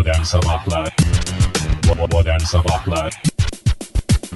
Modern Sabahlar Modern Sabahlar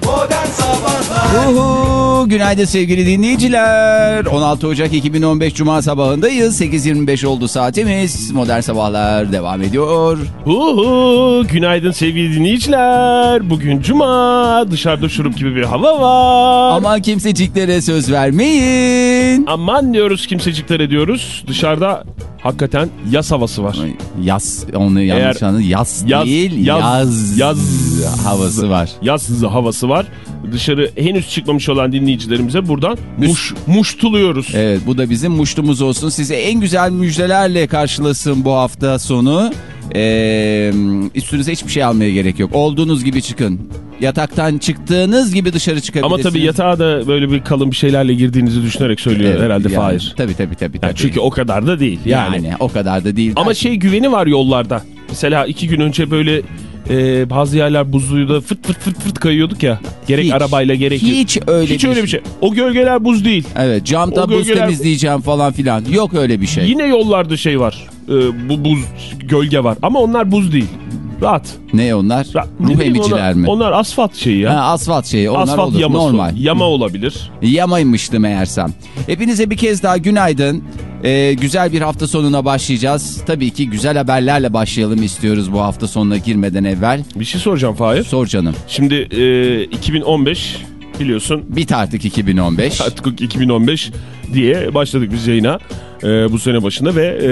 Modern Sabahlar Uhu, günaydın sevgili dinleyiciler. 16 Ocak 2015 Cuma sabahındayız. 8.25 oldu saatimiz. Modern Sabahlar devam ediyor. Uhu, günaydın sevgili dinleyiciler. Bugün cuma, dışarıda şurup gibi bir hava var. Aman kimseciklere söz vermeyin. Aman diyoruz kimseciklere diyoruz. Dışarıda hakikaten yaz havası var. Yaz, onu yanlış anladın. Yaz, Yaz- değil, yaz- yaz, yaz- havası var. Yaz havası var. Dışarı henüz çıkmamış olan dinleyicilerimize buradan muş, muştuluyoruz. Evet bu da bizim muştumuz olsun. Size en güzel müjdelerle karşılasın bu hafta sonu. Ee, üstünüze hiçbir şey almaya gerek yok. Olduğunuz gibi çıkın. Yataktan çıktığınız gibi dışarı çıkabilirsiniz. Ama tabii yatağa da böyle bir kalın bir şeylerle girdiğinizi düşünerek söylüyor Evet, herhalde yani, Fahir. Tabii tabii tabii. tabii. Yani çünkü o kadar da değil. Yani. yani. o kadar da değil. Ama şey güveni var yollarda. Mesela iki gün önce böyle e, bazı yerler buzluydu fırt fırt fırt fırt kayıyorduk ya. Gerek Hiç, arabayla gerek hiç öyle hiç bir öyle şey- bir şey. O gölgeler buz değil. Evet camda O buz gölgeler- temizleyeceğim falan filan. Yok öyle bir şey. Yine yollarda şey var. E, bu buz gölge var ama onlar buz değil. Rahat. Ne onlar? Ra- Ruh emiciler mi? Onlar asfalt şeyi ya. Ha, asfalt şeyi. Onlar asfalt olur. yaması. Normal. Yama olabilir. Yamaymıştı meğersem. Hepinize bir kez daha günaydın. Ee, güzel bir hafta sonuna başlayacağız. Tabii ki güzel haberlerle başlayalım istiyoruz bu hafta sonuna girmeden evvel. Bir şey soracağım Fahir. Sor canım. Şimdi e, 2015 biliyorsun Bit artık 2015. artık 2015 diye başladık biz yayına e, bu sene başında ve e,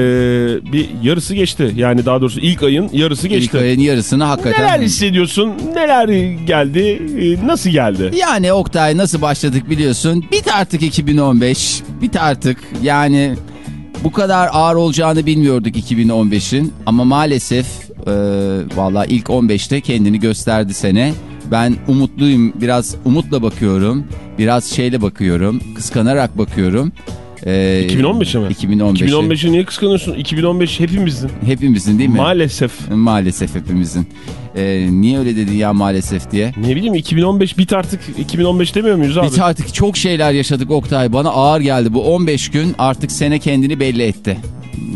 bir yarısı geçti. Yani daha doğrusu ilk ayın yarısı geçti. İlk ayın yarısını hakikaten... Neler hissediyorsun? Neler geldi? E, nasıl geldi? Yani Oktay nasıl başladık biliyorsun. Bit artık 2015. Bit artık yani bu kadar ağır olacağını bilmiyorduk 2015'in. Ama maalesef e, valla ilk 15'te kendini gösterdi sene. Ben umutluyum. Biraz umutla bakıyorum. Biraz şeyle bakıyorum. Kıskanarak bakıyorum. E, 2015'e mi? 2015'e. 2015'i niye kıskanıyorsun? 2015 hepimizin. Hepimizin değil mi? Maalesef. Maalesef hepimizin. E, niye öyle dedin ya maalesef diye? Ne bileyim 2015 bit artık 2015 demiyor muyuz abi? Biz artık çok şeyler yaşadık Oktay. Bana ağır geldi. Bu 15 gün artık sene kendini belli etti.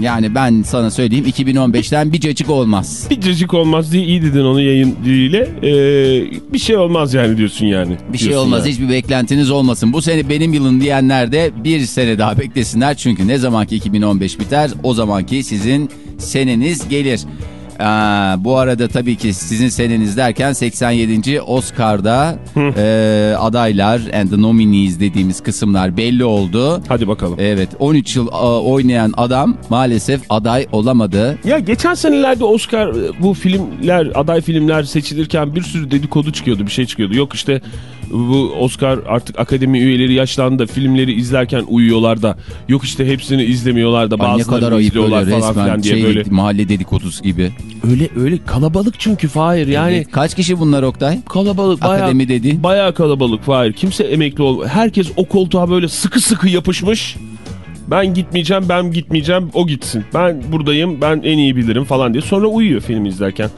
Yani ben sana söyleyeyim 2015'ten bir cacık olmaz. Bir cacık olmaz diye iyi dedin onu yayın diliyle. Ee, bir şey olmaz yani diyorsun yani. Bir şey olmaz. yani. Hiçbir beklentiniz olmasın. Bu sene benim yılım diyenler de bir sene daha beklesinler. Çünkü ne zamanki 2015 biter o zamanki sizin seneniz gelir. Aa, bu arada tabii ki sizin seneniz derken 87. Oscar'da e, adaylar and the nominees dediğimiz kısımlar belli oldu. Hadi bakalım. Evet 13 yıl a, oynayan adam maalesef aday olamadı. Ya geçen senelerde Oscar e, bu filmler aday filmler seçilirken bir sürü dedikodu çıkıyordu bir şey çıkıyordu. Yok işte bu Oscar artık akademi üyeleri yaşlandı da filmleri izlerken uyuyorlar da yok işte hepsini izlemiyorlar da Ay ne kadar bazılarını ayıp izliyorlar böyle falan filan diye şey, böyle. mahalle dedikodusu gibi. Öyle öyle kalabalık çünkü Fahir yani Evet, Kaç kişi bunlar Oktay? kalabalık bayağı, Akademi dediğin? bayağı kalabalık Fahir. Kimse emekli ol. Herkes o koltuğa böyle sıkı sıkı yapışmış. Ben gitmeyeceğim, ben gitmeyeceğim, o gitsin. Ben buradayım, ben en iyi bilirim falan diye. Sonra uyuyor film izlerken.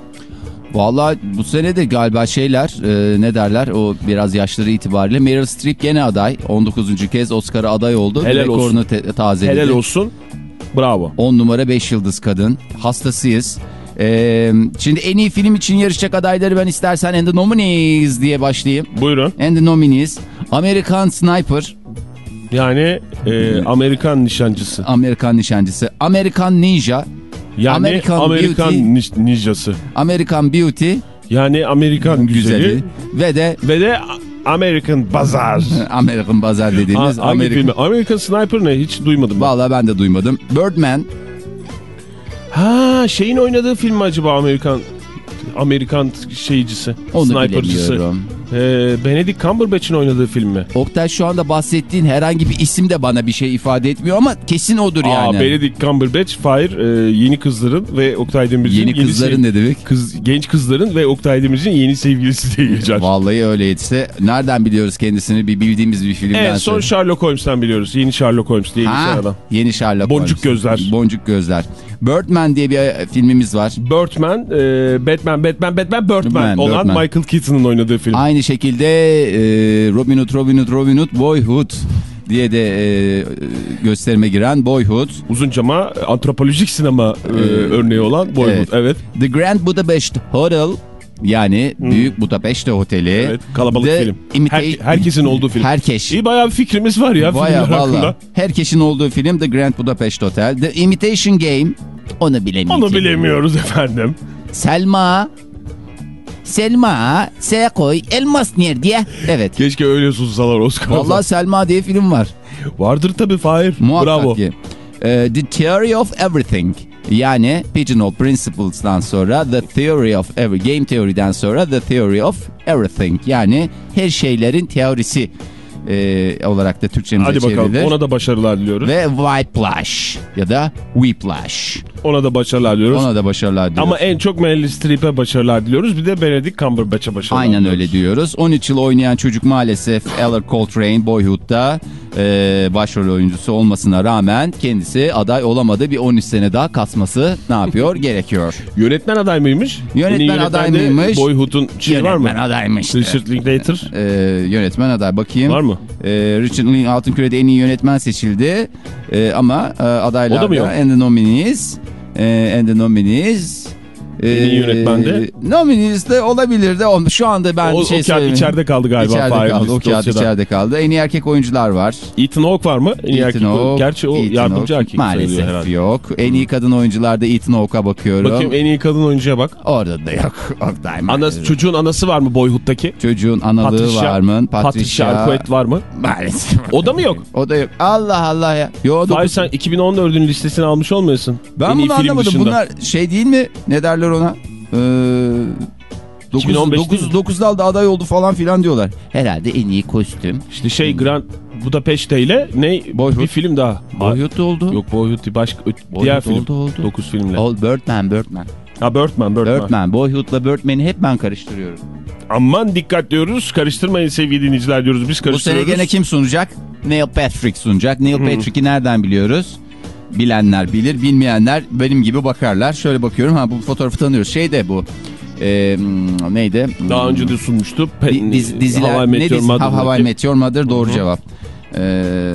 Vallahi bu sene de galiba şeyler e, ne derler o biraz yaşları itibariyle Meryl Streep gene aday. 19. kez Oscar'a aday oldu. Helal Rekorunu olsun. tazeledi. Helal olsun. Bravo. 10 numara 5 yıldız kadın. Hastasıyız. E, şimdi en iyi film için yarışacak adayları ben istersen And the Nominees diye başlayayım. Buyurun. And the Nominees. American Sniper. Yani e, Amerikan nişancısı. Amerikan nişancısı. American Ninja. Yani American Amerikan Beauty. ninjası. American Beauty. Yani Amerikan güzeli. Güzeli. Ve de Ve de American Bazar. American Bazar dediğimiz hangi American... American Sniper ne? Hiç duymadım. ben. Vallahi ben de duymadım. Birdman. Ha şeyin oynadığı film mi acaba Amerikan Amerikan şeycisi, Onu snipercısı. bilemiyorum. Ee, Benedict Cumberbatch'in oynadığı film mi? Oktay şu anda bahsettiğin herhangi bir isim de bana bir şey ifade etmiyor ama kesin odur yani. Aa, Benedict Cumberbatch, Fire, e, yeni kızların ve Oktay Demirci'nin Yeni kızların sev- ne demek? Kız, genç kızların ve Oktay Demirci'nin yeni sevgilisi diye geçer. Vallahi öyleyse nereden biliyoruz kendisini bir bildiğimiz bir filmden Evet son sonra. Sherlock Holmes'tan biliyoruz. Yeni Sherlock Holmes diye geçen adam. yeni Sherlock Boncuk Holmes. gözler. Boncuk gözler. Birdman diye bir e, filmimiz var. Birdman, e, Batman, Batman, Batman, Birdman Birdman, olan Birdman. Michael Keaton'ın oynadığı film. Aynı şekilde e, Robin Hood, Robin Hood, Robin Hood, Boyhood diye de e, gösterime giren Boyhood. Uzun cama antropolojik sinema e, örneği olan Boyhood. evet. Evet. The Grand Budapest Hotel yani Büyük Budapest Oteli. Evet, kalabalık The film. Her- herkesin olduğu film. Herkes. İyi bayağı bir fikrimiz var ya Baya filmler hakkında. valla. Herkesin olduğu film The Grand Budapest Hotel. The Imitation Game. Onu bilemiyorum. Onu bilemiyoruz efendim. Selma. Selma. S koy. Elmas nerede? Evet. Keşke öyle sunsalar Oscar'da. Vallahi Selma diye film var. Vardır tabii Fahir. Muhakkak Bravo. ki. Ee, The Theory of Everything. Yani Pigeonhole Principles'dan sonra The Theory of Every Game Theory'den sonra The Theory of Everything. Yani her şeylerin teorisi e, olarak da Türkçemize Hadi bakalım çevrilir. ona da başarılar diliyoruz. Ve Whiplash ya da Whiplash. Ona da başarılar diliyoruz. Ona da başarılar diliyoruz. Ama en çok Meryl Streep'e başarılar diliyoruz. Bir de Benedict Cumberbatch'e başarılar Aynen diliyoruz. öyle diyoruz. 13 yıl oynayan çocuk maalesef Eller Coltrane Boyhood'da e, başrol oyuncusu olmasına rağmen kendisi aday olamadı. Bir 13 sene daha kasması ne yapıyor? Gerekiyor. Yönetmen aday mıymış? Yönetmen aday yönetmen de mıymış? Boyhood'un şeyi var mı? Yönetmen adaymış. Richard Linklater. E, yönetmen aday. Bakayım. Var mı? E, Richard Link Altınküre'de en iyi yönetmen seçildi. E, ama e, adaylarda and the nominees e, and the nominees En iyi yönetmen de? Nominees de olabilir de. Şu anda ben o, şey o söyleyeyim. içeride kaldı galiba. İçeride Fahir kaldı. O kağıt içeride kaldı. En iyi erkek oyuncular var. Ethan Hawke var mı? En iyi Ethan. Hawke, Gerçi o Ethan yardımcı Hawke. erkek Maalesef herhalde. yok. En iyi kadın oyuncularda Ethan Hawke'a bakıyorum. Bakayım en iyi kadın oyuncuya bak. Orada da yok. Oktay Anası, çocuğun anası var mı Boyhood'daki? Çocuğun analığı Patricia- var mı? Patricia Arquette var mı? Maalesef. O da mı yok? O da yok. Allah Allah ya. Yo, dokuz- sen 2014'ün listesini almış olmayasın. Ben bunu anlamadım. dışında. Bunlar şey değil mi? Ne derler ona? Ee, 2015 değil 9, mi? 9 dalda aday oldu falan filan diyorlar. Herhalde en iyi kostüm. İşte şey Grand Budapest ile ne? Boyhood. Bir film daha. Boyhood oldu. Yok Boyhood başka Boyhood diğer film. oldu, oldu. 9 filmle. Ol Birdman, Birdman. Ha Birdman, Birdman. Birdman. Boyhood'la Birdman'i hep ben karıştırıyorum. Aman dikkat diyoruz. Karıştırmayın sevgili dinleyiciler diyoruz. Biz Bu sene karıştırıyoruz. gene kim sunacak? Neil Patrick sunacak. Neil Patrick'i nereden biliyoruz? Bilenler bilir, bilmeyenler benim gibi bakarlar. Şöyle bakıyorum, ha bu fotoğrafı tanıyoruz. Şey de bu, e, neydi? Daha önce de sunmuştu. Pe- diz- diziler, How I Met ne Your dizi? Mother'daki. How I Met Your Mother doğru cevap. Ee,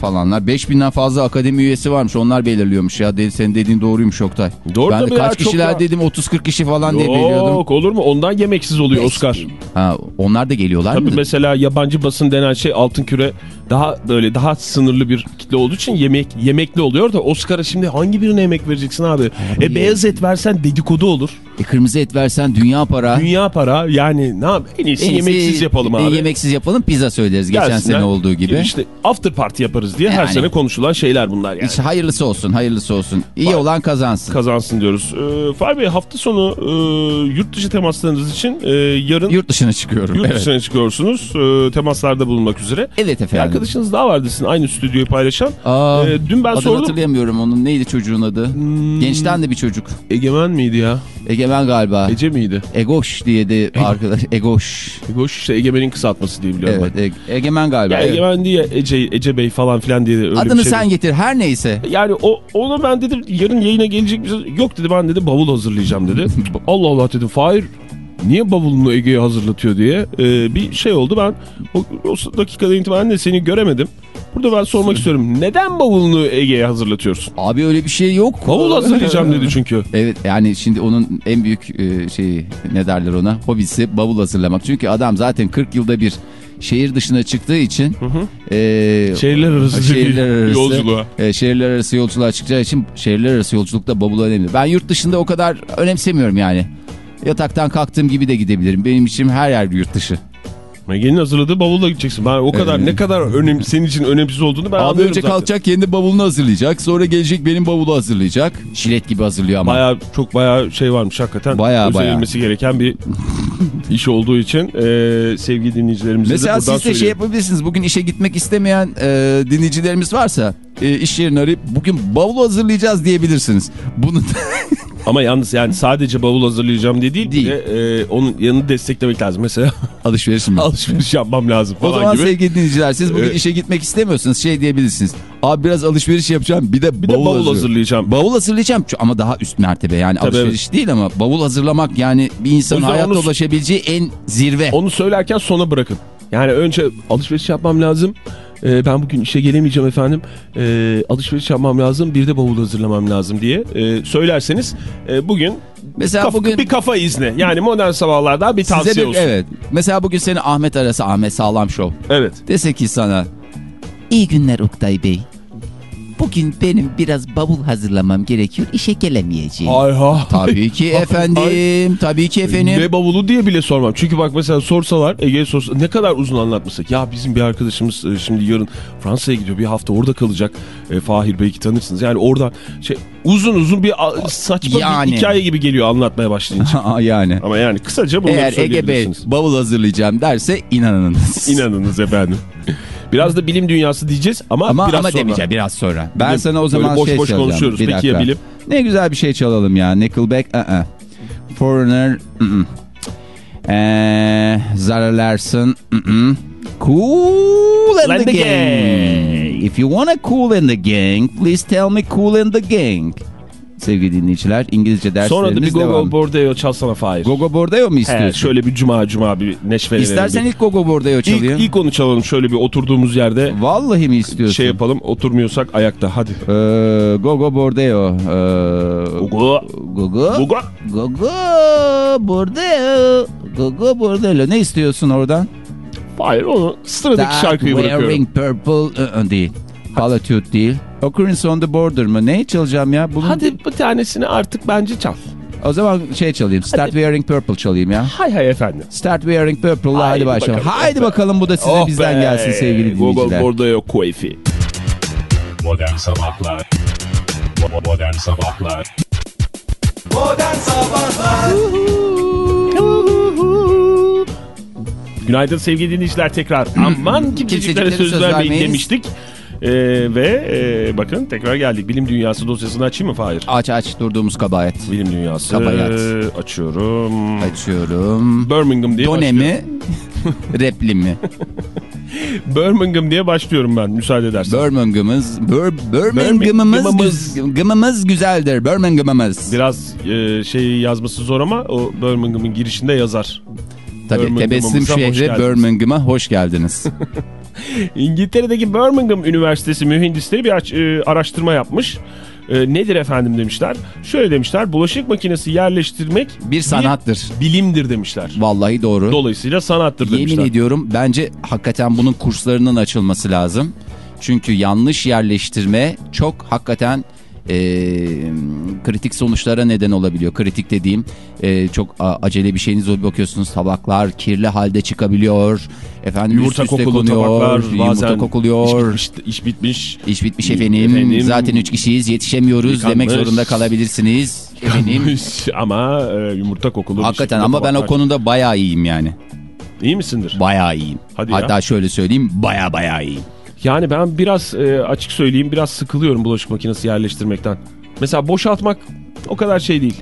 falanlar. 5000'den fazla akademi üyesi varmış. Onlar belirliyormuş ya. Dedi, senin dediğin doğruymuş Oktay. Doğru ben de ya, kaç çok kişiler ya. dedim 30-40 kişi falan diye biliyordum. Yok olur mu? Ondan yemeksiz oluyor Oscar. Ha, onlar da geliyorlar Tabii mı? mesela yabancı basın denen şey altın küre daha böyle daha sınırlı bir kitle olduğu için yemek yemekli oluyor da Oscar'a şimdi hangi birine yemek vereceksin abi? e beyaz et versen dedikodu olur. E, kırmızı et versen dünya para. Dünya para yani ne yap? En iyisi En iyisi, yemeksiz yapalım e, abi. yemeksiz yapalım pizza söyleriz geçen Gelsinler, sene olduğu gibi. İşte after party yaparız diye her Yani. sene konuşulan şeyler bunlar yani. İşte hayırlısı olsun hayırlısı olsun. İyi Bak- olan kazansın. Kazansın diyoruz. Ee, Fahri Bey hafta sonu e, yurt dışı temaslarınız için e, yarın yurt, Yurt dışına çıkıyorum. evet. dışına çıkıyorsunuz. E, temaslarda bulunmak üzere. Evet Bir efendim. arkadaşınız daha vardı sizin aynı stüdyoyu paylaşan. Aa, Ee, dün ben adını sordum. hatırlayamıyorum onun. Neydi çocuğun adı? Hmm. Gençten de bir çocuk. Egemen miydi ya? Egemen galiba. Ece miydi? Egoş diye de arkadaş. Egoş. Egoş işte Egemen'in kısaltması diye biliyorum Evet ben. E- Egemen galiba. Ya evet. Egemen diye Ece, Ece Bey falan filan diye öyle Adını bir şey. sen getir her neyse. Yani o onu ben dedim yarın yayına gelecek bir Yok dedi ben dedi bavul hazırlayacağım dedi. Allah Allah dedim Fahir niye bavulunu Ege'ye hazırlatıyor diye Ee, bir şey oldu. Ben o, o dakikadan itibaren de seni göremedim. Burada ben sormak istiyorum. Neden bavulunu Ege'ye hazırlatıyorsun? Abi öyle bir şey yok. Bavul hazırlayacağım dedi çünkü. Evet yani şimdi onun en büyük e, şeyi ne derler ona hobisi bavul hazırlamak. Çünkü adam zaten 40 yılda bir şehir dışına çıktığı için e, Şehirler arası şehirler arası, yolculuğa. e, şehirler arası yolculuğa çıkacağı için şehirler arası yolculukta bavul önemli. Ben yurt dışında o kadar önemsemiyorum yani. Yataktan kalktığım gibi de gidebilirim. Benim için her yer yurt dışı. Ege'nin hazırladığı bavulla gideceksin. Ben o kadar Evet. ne kadar önem, senin için önemsiz olduğunu ben Abi anlıyorum önce zaten. kalkacak kendi bavulunu hazırlayacak. Sonra gelecek benim bavulu hazırlayacak. Jilet gibi hazırlıyor ama. Baya çok baya şey varmış hakikaten. Bayağı, Özenilmesi gereken bir iş olduğu için e, sevgili dinleyicilerimize Mesela de buradan siz de şey yapabilirsiniz. Bugün işe gitmek istemeyen e, dinleyicilerimiz varsa e, iş yerini arayıp bugün bavul hazırlayacağız diyebilirsiniz. Bunu Ama yalnız yani sadece bavul hazırlayacağım diye değil, Değil. De, e, onun yanını desteklemek lazım. Mesela alışveriş mi? alışveriş yapmam lazım O falan zaman gibi. sevgili dinleyiciler siz bugün Evet. işe gitmek istemiyorsanız şey diyebilirsiniz. Abi biraz alışveriş yapacağım bir de Bir bavul, de bavul hazırlayacağım. hazırlayacağım. Bavul hazırlayacağım ama daha üst mertebe yani Tabii, alışveriş değil ama bavul hazırlamak yani bir insanın O hayatta onu- ulaşabileceği en zirve. Onu söylerken sona bırakın. Yani önce alışveriş yapmam lazım. E, ben bugün işe gelemeyeceğim efendim. E, alışveriş yapmam lazım bir de bavul hazırlamam lazım diye e, söylerseniz e, bugün Mesela kafa- bugün bir kafa izni. Yani modern sabahlardan bir tavsiye bir, olsun. evet. Mesela bugün seni Ahmet arası Ahmet Sağlam Show. evet. Dese ki sana İyi günler Oktay Bey. Bugün benim biraz bavul hazırlamam gerekiyor. İşe gelemeyeceğim. Hay ha. Tabii ki efendim. Tabii ki efendim. Ne bavulu diye bile sormam. Çünkü bak mesela sorsalar Ege'ye sorsa ne kadar uzun anlatmasak. Ya bizim bir arkadaşımız e, şimdi yarın Fransa'ya gidiyor. Bir hafta orada kalacak. E, Fahir belki tanırsınız. Yani orada şey uzun uzun bir saçma Yani. bir hikaye gibi geliyor anlatmaya başlayınca. Yani. Ama yani kısaca bunları Eğer Ege Bey bavul hazırlayacağım derse inanınız. İnanınız efendim. Biraz da bilim dünyası diyeceğiz ama, Ama, biraz ama sonra. demeyeceğim biraz sonra. Ben Bilim. sana o zaman boş şey boş çalacağım. konuşuyoruz. Bir Peki dakika. ya bilim? Ne güzel bir şey çalalım ya. Nickelback. ı-ı. Foreigner. ı-ı. Ee, Zara Larsson. ı-ı. Cool and, And the, the gang. gang. If you wanna cool in the gang, please tell me cool in the gang. Sevgili dinleyiciler, İngilizce derslerimiz Sonra da bir devam. Gogo Bordeaux çalsana Fahir. Gogo Bordeaux mu He, istiyorsun? şöyle bir cuma cuma bir neşve verelim. İstersen bir. ilk Gogo Bordeaux çalayım. İlk, ilk onu çalalım şöyle bir oturduğumuz yerde Vallahi mi istiyorsun? şey yapalım oturmuyorsak ayakta hadi. Ee, Gogo Bordeaux. Ee, Gogo. Gogo. Gogo. Gogo Bordeaux. Gogo Bordeaux. Ne istiyorsun oradan? Hayır onu sıradaki şarkıyı bırakıyorum. Wearing Purple ı-ı değil. Solitude değil. Occurrence on the Border mı? Ne çalacağım ya? Bunun... Hadi bir tanesini artık bence çal. O zaman şey çalayım. Start Hadi. Wearing Purple çalayım ya. Hay hay efendim. Start Wearing Purple'la hadi, Haydi başlayalım. bakalım. Haydi bakalım bu da size Oh bizden be. gelsin sevgili dinleyiciler. Bordeaux Koyfi. Modern Sabahlar Modern Sabahlar Modern Sabahlar Günaydın sevgili dinleyiciler tekrar. Aman kimseciklere söz söz vermeyin demiştik. Ee, ve e, bakın tekrar geldik. Bilim Dünyası dosyasını açayım mı Fahir? Aç aç durduğumuz kabahat. Bilim Dünyası. Kabayat. Açıyorum. Açıyorum. Birmingham diye Done başlıyorum. mi? Repli mi? Birmingham diye başlıyorum ben müsaade edersen. Birmingham'ımız Bir, Birmingham'ımız Birmingham'ımız. güzeldir. Birmingham'ımız. Biraz e, şey yazması zor ama o Birmingham'ın girişinde yazar. Tabii tebessüm şehri. Birmingham'a hoş geldiniz. İngiltere'deki Birmingham Üniversitesi mühendisleri bir e, araştırma yapmış. E, nedir efendim demişler. Şöyle demişler bulaşık makinesi yerleştirmek Bir sanattır. bilimdir demişler. Vallahi doğru. Dolayısıyla sanattır Yemin demişler. ediyorum bence hakikaten bunun kurslarının açılması lazım. Çünkü yanlış yerleştirme çok hakikaten e, kritik sonuçlara neden olabiliyor. Kritik dediğim e, çok acele bir şeyiniz oluyor bakıyorsunuz tabaklar kirli halde çıkabiliyor. Efendim Yumurta üst üste kokulu konuyor, tabaklar yumurta kokuluyor. iş bitmiş, iş bitmiş. İş bitmiş efendim. Efendim. Zaten üç kişiyiz yetişemiyoruz Yıkanmış. demek zorunda kalabilirsiniz. Efendim. ama e, yumurta kokulu. Hakikaten ama ben o konuda bayağı iyiyim yani. İyi misindir? Bayağı iyiyim. Hadi ya. Hatta şöyle söyleyeyim bayağı bayağı iyiyim. Yani ben biraz e, açık söyleyeyim biraz sıkılıyorum bulaşık makinesi yerleştirmekten. Mesela boşaltmak o kadar şey değil.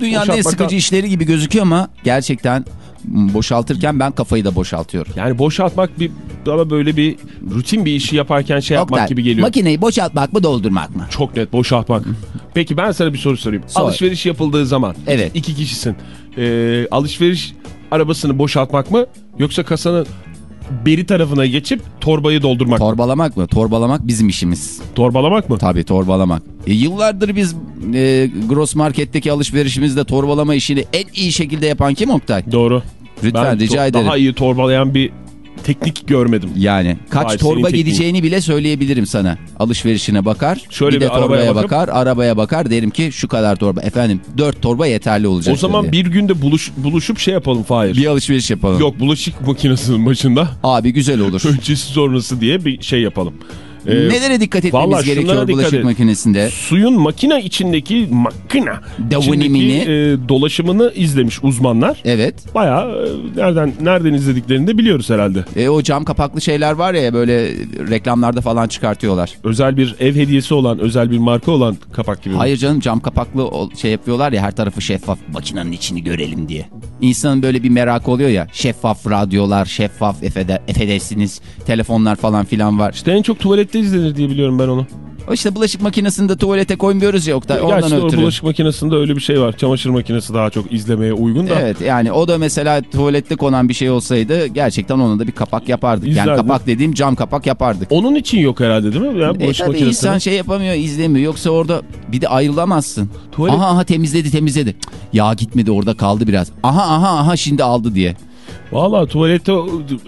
Dünyanın en sıkıcı işleri gibi gözüküyor ama gerçekten boşaltırken ben kafayı da boşaltıyorum. Yani boşaltmak bir ama böyle bir rutin bir işi yaparken şey yapmak Oktay, gibi geliyor. Makineyi boşaltmak mı doldurmak mı? Çok net boşaltmak. Peki ben sana bir soru sorayım. Sor. Alışveriş yapıldığı zaman Evet. iki kişisin. Ee, alışveriş arabasını boşaltmak mı yoksa kasanın beri tarafına geçip torbayı doldurmak? Torbalamak mı? Torbalamak bizim işimiz. Torbalamak mı? Tabii torbalamak. E, yıllardır biz e, gross marketteki alışverişimizde torbalama işini en iyi şekilde yapan kim Oktay? Doğru. Lütfen Ben rica ederim. Daha iyi torbalayan bir teknik görmedim. Yani kaç Hayır, torba tekniğin. gideceğini bile söyleyebilirim sana. Alışverişine bakar. Şöyle bir de bir arabaya torbaya bakıp- bakar. Arabaya bakar derim ki şu kadar torba. Efendim dört torba yeterli olacak. O zaman dedi. bir günde buluş, buluşup şey yapalım Fahir. bir alışveriş yapalım. Yok bulaşık makinesinin başında Abi güzel olur. öncesi sonrası diye bir şey yapalım. Ee, Nelere dikkat etmemiz gerekiyor bulaşık makinesinde? Suyun makine içindeki Davunimini. içindeki e, dolaşımını izlemiş uzmanlar. Evet. Bayağı e, nereden nereden izlediklerini de biliyoruz herhalde. E, o cam kapaklı şeyler var ya böyle reklamlarda falan çıkartıyorlar. Özel bir ev hediyesi olan, özel bir marka olan kapak gibi. Hayır canım cam kapaklı şey yapıyorlar ya her tarafı şeffaf makinenin içini görelim diye. İnsanın böyle bir merakı oluyor ya şeffaf radyolar, şeffaf efede, affedersiniz telefonlar falan filan var. İşte en çok tuvalette izlenir diye biliyorum ben onu. O işte bulaşık makinesini de tuvalete koymuyoruz ya Oktay. Ondan Gerçi ötürü. bulaşık makinesinde öyle bir şey var. Çamaşır makinesi daha çok izlemeye uygun da. Evet yani o da mesela tuvalette konan bir şey olsaydı gerçekten ona da bir kapak yapardık. İzlerdim. Yani kapak dediğim cam kapak yapardık. Onun için yok herhalde değil mi? Yani E bulaşık tabii makinesine. insan şey yapamıyor izlemiyor yoksa orada bir de ayrılamazsın. Tuvalet- Aha aha temizledi temizledi. Ya gitmedi orada kaldı biraz. Aha aha aha şimdi aldı diye. Valla tuvalette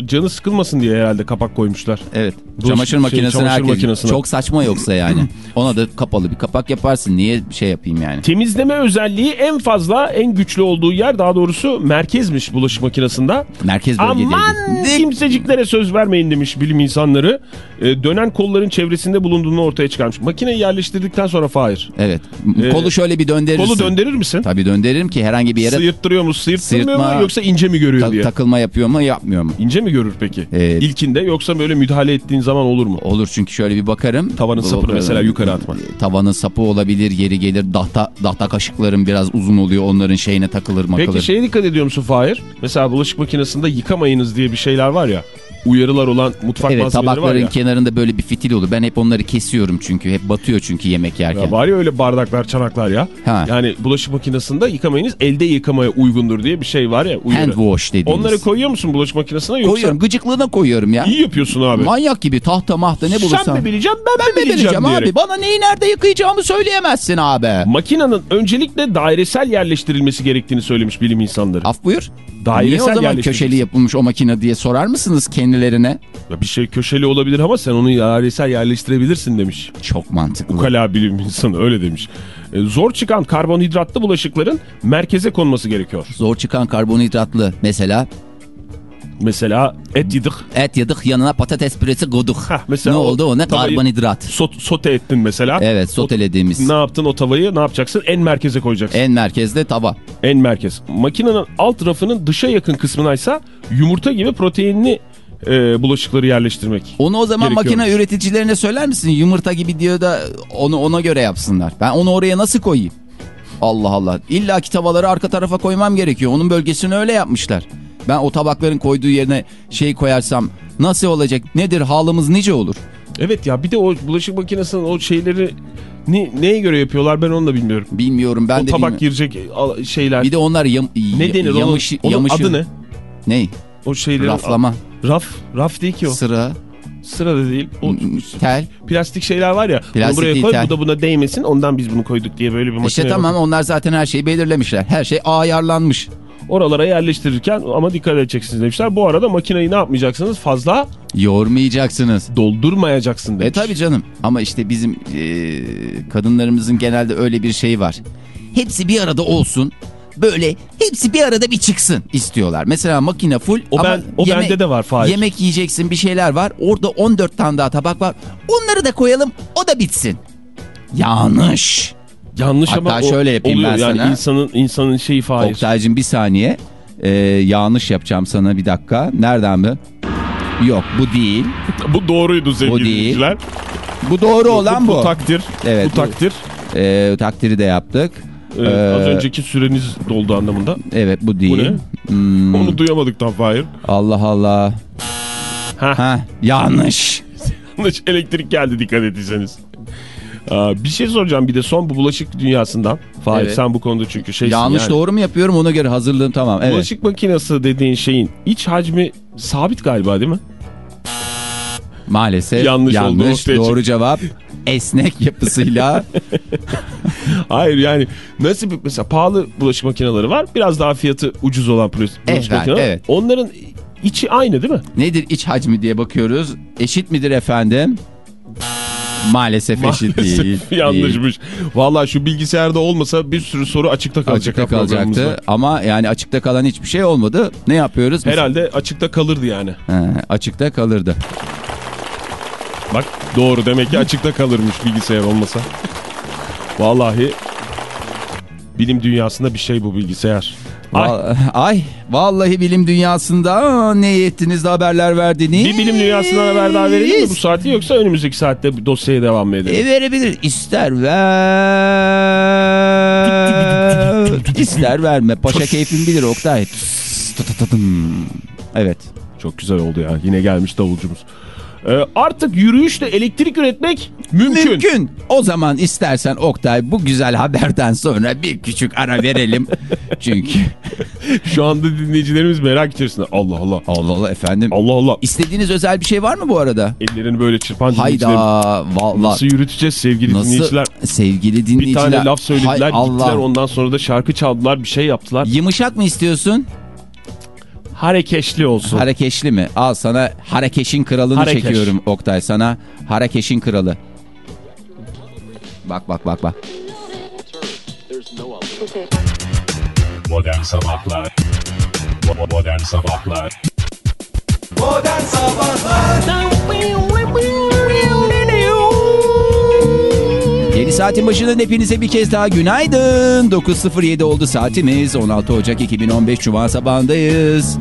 canı sıkılmasın diye herhalde kapak koymuşlar. Evet. Bulaşık- çamaşır şey, makinesine çamaşır herkes. makinesine. Çok saçma yoksa yani. Ona da kapalı bir kapak yaparsın. Niye şey yapayım yani? Temizleme özelliği en fazla en güçlü olduğu yer daha doğrusu merkezmiş bulaşık makinesinde. Merkez bölgedeydi. Aman kimseciklere söz vermeyin demiş bilim insanları. Ee, dönen kolların çevresinde bulunduğunu ortaya çıkarmış. Makineyi yerleştirdikten sonra Fahir. Evet. Ee, Kolu şöyle bir döndürürsün. Kolu döndürür müsün? Tabii döndürürüm ki herhangi bir yere Sıyırttırıyor mu, sıyırttırmıyor Sıyırtma- mu yoksa ince mi görüyor ta- diye? Takılma yapıyor mu yapmıyor mu? İnce mi görür peki? Evet. İlkinde yoksa böyle müdahale ettiğin zaman olur mu? Olur çünkü şöyle bir bakarım. Tavanın sapını mesela yukarı atma. Tavanın sapı olabilir, yeri gelir. Dahta, dahta kaşıkların biraz uzun oluyor. Onların şeyine takılır makılır. Peki şeye dikkat ediyor musun Fahir? Mesela bulaşık makinesinde yıkamayınız diye bir şeyler var ya. Uyarılar olan mutfak Evet malzemeleri var tabakların ya. kenarında böyle bir fitil olur. Ben hep onları kesiyorum çünkü. Hep batıyor çünkü yemek yerken. Ya var ya öyle bardaklar, çanaklar ya. Ha. Yani bulaşık makinesinde yıkamayınız elde yıkamaya uygundur diye bir şey var ya. Uyarı. Hand wash dediğimiz. Onları koyuyor musun bulaşık makinesine yoksa koyuyorum. Gıcıklığına koyuyorum ya. iyi yapıyorsun abi. Manyak gibi tahta mahta ne bulursam. Sen mi bileceksin ben, Ben mi bileceğim bileceğim diyerek. abi? Bana neyi nerede yıkayacağımı söyleyemezsin abi. Makinenin öncelikle dairesel yerleştirilmesi gerektiğini söylemiş bilim insanları. Af buyur. Dairesel Niye o zaman köşeli yapılmış o makine diye sorar mısınız kendilerine? Ya bir şey köşeli olabilir ama sen onu dairesel yerleştirebilirsin demiş. Çok mantıklı. Ukala bilim insanı öyle demiş. E, zor çıkan karbonhidratlı bulaşıkların merkeze konması gerekiyor. Zor çıkan karbonhidratlı mesela Mesela et yedik. et yedik yanına patates püresi koyduk. Heh, mesela ne o oldu ona? tavayı- Karbonhidrat. Sot, sote ettin mesela. Evet sotelediğimiz. Ne yaptın o tavayı ne yapacaksın? En merkeze koyacaksın. En merkezde tava. En merkez. Makinenin alt rafının dışa yakın kısmınaysa yumurta gibi proteinli e, bulaşıkları yerleştirmek. Onu o zaman makine üreticilerine söyler misin? Yumurta gibi diyor da onu ona göre yapsınlar. Ben onu oraya nasıl koyayım? Allah Allah. İlla ki tavaları arka tarafa koymam gerekiyor. Onun bölgesini öyle yapmışlar. Ben o tabakların koyduğu yerine şey koyarsam nasıl olacak? Nedir? Halımız nice olur? Evet ya bir de o bulaşık makinesinin o şeyleri ne, neye göre yapıyorlar ben onu da bilmiyorum. Bilmiyorum ben o de tabak bilmiyorum. girecek şeyler. Bir de onlar yam, ne denir yamış, onun, onun yamışı- adı ne? Ne? O şeylerin Raflama, Raf, raf değil ki o. sıra, Sıra da değil. O tel. plastik şeyler var ya. Plastik buraya koy tel. bu da buna değmesin ondan biz bunu koyduk diye böyle bir makine. İşte tamam onlar zaten her şeyi belirlemişler. Her şey ayarlanmış. Oralara yerleştirirken ama dikkat edeceksiniz demişler. Bu arada makineyi ne yapmayacaksınız? Fazla Yormayacaksınız. doldurmayacaksın E demiş. tabi canım ama işte bizim e, kadınlarımızın genelde öyle bir şeyi var. Hepsi bir arada olsun. Böyle hepsi bir arada bir çıksın istiyorlar. Mesela makine full O ama ben- o bende de var, Fahir. Yemek yiyeceksin bir şeyler var. Orada 14 tane daha tabak var. Onları da koyalım o da bitsin. Yanlış. Yanlış Hatta ama şöyle yapayım oluyor ben yani sana. insanın insanın şeyi Fahir. Oktay'cım bir saniye. E, yanlış yapacağım sana bir dakika. Nereden mi? Yok bu değil. Bu doğruydu sevgili dinleyiciler. Bu doğru olan bu. Bu takdir. Evet, bu bu- takdir. E, takdiri de yaptık. Ee, Ee, az önceki süreniz doldu anlamında. Evet bu değil. Bu ne? Hmm, Onu duyamadık tam Fahir. Allah Allah. Ha. Ha yanlış. Yanlış elektrik geldi dikkat ettiyseniz. Aa, bir şey soracağım bir de son bu bulaşık dünyasından. Fahir Evet. sen bu konuda çünkü şeysin yanlış yani. doğru mu yapıyorum ona göre hazırlığım tamam. Evet. Bulaşık makinesi dediğin şeyin iç hacmi sabit galiba değil mi? Maalesef Yanlış yanlış, doğru cevap. Esnek yapısıyla Hayır yani nasıl bir mesela pahalı bulaşık makineleri var. Biraz daha fiyatı ucuz olan bulaşık Evet, makineleri. evet. Onların içi aynı değil mi? nedir iç hacmi diye bakıyoruz. Eşit midir efendim? Maalesef, eşit değil. Yanlışmış. Vallahi şu bilgisayarda olmasa bir sürü soru açıkta kalacak. Açıkta kalacaktı ama yani açıkta kalan hiçbir şey olmadı. Ne yapıyoruz? Herhalde açıkta kalırdı yani. He, açıkta kalırdı. Bak doğru demek ki açıkta kalırmış bilgisayar olmasa. Vallahi bilim dünyasında bir şey bu bilgisayar. Ay, Ay. Vallahi bilim dünyasında aa, ne ettiniz de haberler verdiniz. bir bilim dünyasından haber daha verelim mi bu saati yoksa önümüzdeki saatte dosyaya devam mı edelim? E, verebilir. İster ver. İster verme. Paşa keyfin bilir Oktay. Evet. Çok güzel oldu ya. Yine gelmiş davulcumuz. Ee, artık yürüyüşle elektrik üretmek mümkün. Mümkün. O zaman istersen Oktay bu güzel haberden sonra bir küçük ara verelim. Çünkü Şu anda dinleyicilerimiz merak içerisinde. Allah Allah. Allah Allah efendim. Allah Allah. İstediğiniz özel bir şey var mı bu arada? Ellerini böyle çırpan Hayda vallahi. Nasıl yürüteceğiz sevgili Nasıl dinleyiciler? sevgili Bir dinleyiciler. tane laf söylediler Hay gittiler Allah. ondan sonra da şarkı çaldılar bir şey yaptılar. Yumuşak mı istiyorsun? Harekeşli olsun. Harekeşli mi? Al sana Harekeş'in kralını Harekeş. çekiyorum Oktay sana. Harekeş'in kralı. Bak bak bak bak. Modern Sabahlar Modern Sabahlar Modern Sabahlar saatin başından hepinize bir kez daha günaydın. 9.07 oldu saatimiz. 16 Ocak 2015 Cuma sabahındayız.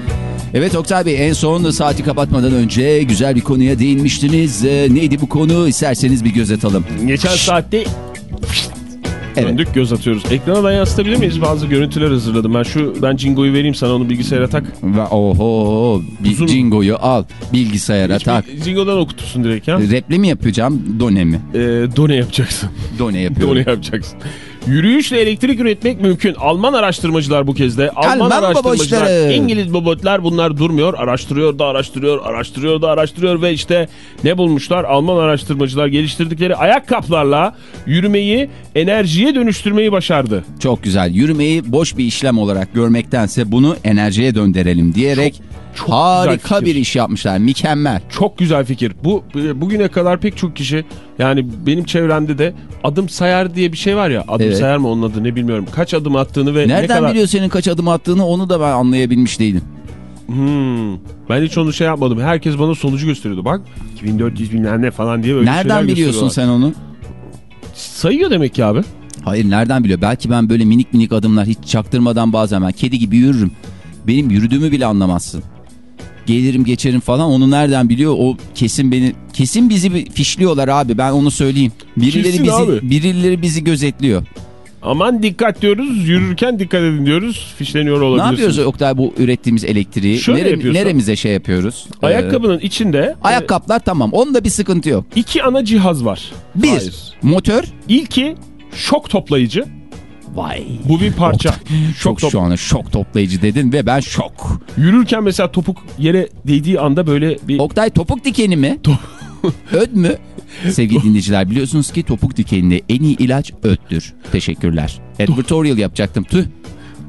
Evet Oktay Bey en son saati kapatmadan önce güzel bir konuya değinmiştiniz. Ee, neydi bu konu? İsterseniz bir göz atalım. Geçen saatte Evet. Döndük göz atıyoruz. Ekrana da yansıtabilir miyiz? Bazı görüntüler hazırladım. Ben şu ben Jingo'yu vereyim sana onu bilgisayara tak. Ve oho bir Uzun- Jingo'yu al bilgisayara tak. Hiçbir Jingo'dan okutursun direkt ya. Repli mi yapacağım? Done mi? Ee, done yapacaksın. Done yapıyorum. Done yapacaksın. Yürüyüşle elektrik üretmek mümkün. Alman araştırmacılar bu kez de. Alman, Alman araştırmacılar, baboşları. İngiliz babotlar bunlar durmuyor. Araştırıyor da araştırıyor, araştırıyor da araştırıyor ve işte ne bulmuşlar? Alman araştırmacılar geliştirdikleri ayakkabılarla yürümeyi enerjiye dönüştürmeyi başardı. Çok güzel. Yürümeyi boş bir işlem olarak görmektense bunu enerjiye döndürelim diyerek çok harika güzel fikir. bir iş yapmışlar. Mükemmel. Çok güzel fikir. Bu bugüne kadar pek çok kişi yani benim çevremde de adım sayar diye bir şey var ya. Adım Evet. sayar mı onun adı ne bilmiyorum. Kaç adım attığını ve ne Nereden kadar... biliyor senin kaç adım attığını onu da ben anlayabilmiş değilim. Hmm. Ben hiç onu şey yapmadım. Herkes bana sonucu gösteriyordu. Bak 2400 bilmem ne falan diye böyle Nereden biliyorsun sen onu? Sayıyor demek ki abi. Hayır nereden biliyor? Belki ben böyle minik minik adımlar hiç çaktırmadan bazen ben kedi gibi yürürüm. Benim yürüdüğümü bile anlamazsın. Gelirim geçerim falan onu nereden biliyor? O kesin beni kesin bizi fişliyorlar abi ben onu söyleyeyim. Birileri Kesin bizi abi. birileri bizi gözetliyor. Aman dikkat diyoruz. Yürürken dikkat edin diyoruz. Fişleniyor Ne olabilirsiniz. yapıyoruz Oktay bu ürettiğimiz elektriği? Şöyle Nere- yapıyorsun. neremize şey yapıyoruz? Ee, Ayakkabının içinde e, ayakkabılar tamam onda bir sıkıntı yok. iki ana cihaz var. Bir Hayır. motor. İlki şok toplayıcı. Vay. Bu bir parça. Çok şok top. şu anda şok toplayıcı dedin ve ben şok. Yürürken mesela topuk yere değdiği anda böyle bir Oktay topuk dikeni mi? Öd mü? Sevgili dinleyiciler biliyorsunuz ki topuk dikeninde en iyi ilaç öttür. Teşekkürler. Advertorial yapacaktım tüh.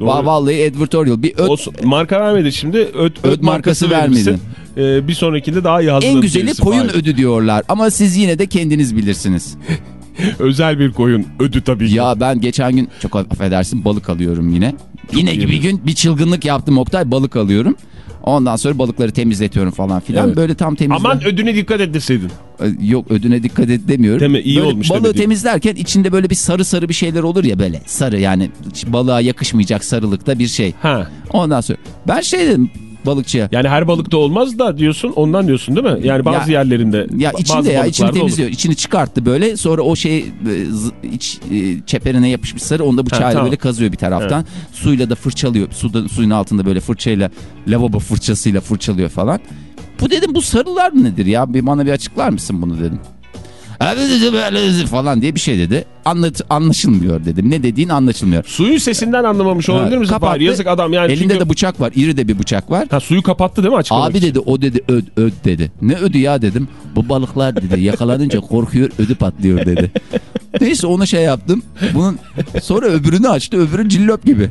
Doğru. Va vallahi advertorial bir öt. Olsun. Marka vermedi şimdi. Öt, öt, Öt markası markası vermişsin. Ee, bir sonrakinde daha iyi En hazırlanıp güzeli gelirsin. koyun Hayır. ödü diyorlar ama siz yine de kendiniz bilirsiniz. Özel bir koyun ödü tabii ki. Ya ben geçen gün çok affedersin balık alıyorum yine. yine iyi bir bir- gün bir çılgınlık yaptım Oktay balık alıyorum. Ondan sonra balıkları temizletiyorum falan filan. Evet. Böyle tam temizle. Aman ödüne dikkat et deseydin. Yok ödüne dikkat et demiyorum. Deme, iyi böyle olmuş Balığı temizlerken içinde böyle bir sarı sarı bir şeyler olur ya böyle. Sarı yani balığa yakışmayacak sarılıkta bir şey. Ha. Ondan sonra ben şey dedim balıkçıya. Yani her balıkta olmaz da diyorsun ondan diyorsun değil mi? Yani bazı Ya- yerlerinde. Ya içinde ya içini balıklarda olur. temizliyor. İçini çıkarttı böyle. Sonra o şey e, iç e, çeperine yapışmış sarı. Onu da bıçağıyla tamam. böyle kazıyor bir taraftan. Suyla da fırçalıyor. Suda, suyun altında böyle fırçayla lavabo fırçasıyla fırçalıyor falan. Bu dedim bu sarılar nedir ya? Bir bana bir açıklar mısın bunu dedim. Falan diye bir şey dedi. Anlat, anlaşılmıyor dedim. Ne dediğin anlaşılmıyor. Suyun sesinden anlamamış olabilir misin? kapattı. Fahir? Yazık adam yani Elinde çünkü... de bıçak var. iri de bir bıçak var. Ha, suyu kapattı değil mi açıklamak Abi dedi o dedi öd öd dedi. Ne ödü ya dedim. Bu balıklar dedi yakalanınca korkuyor ödü patlıyor dedi. Neyse ona şey yaptım. Bunun sonra öbürünü açtı öbürü cillop gibi.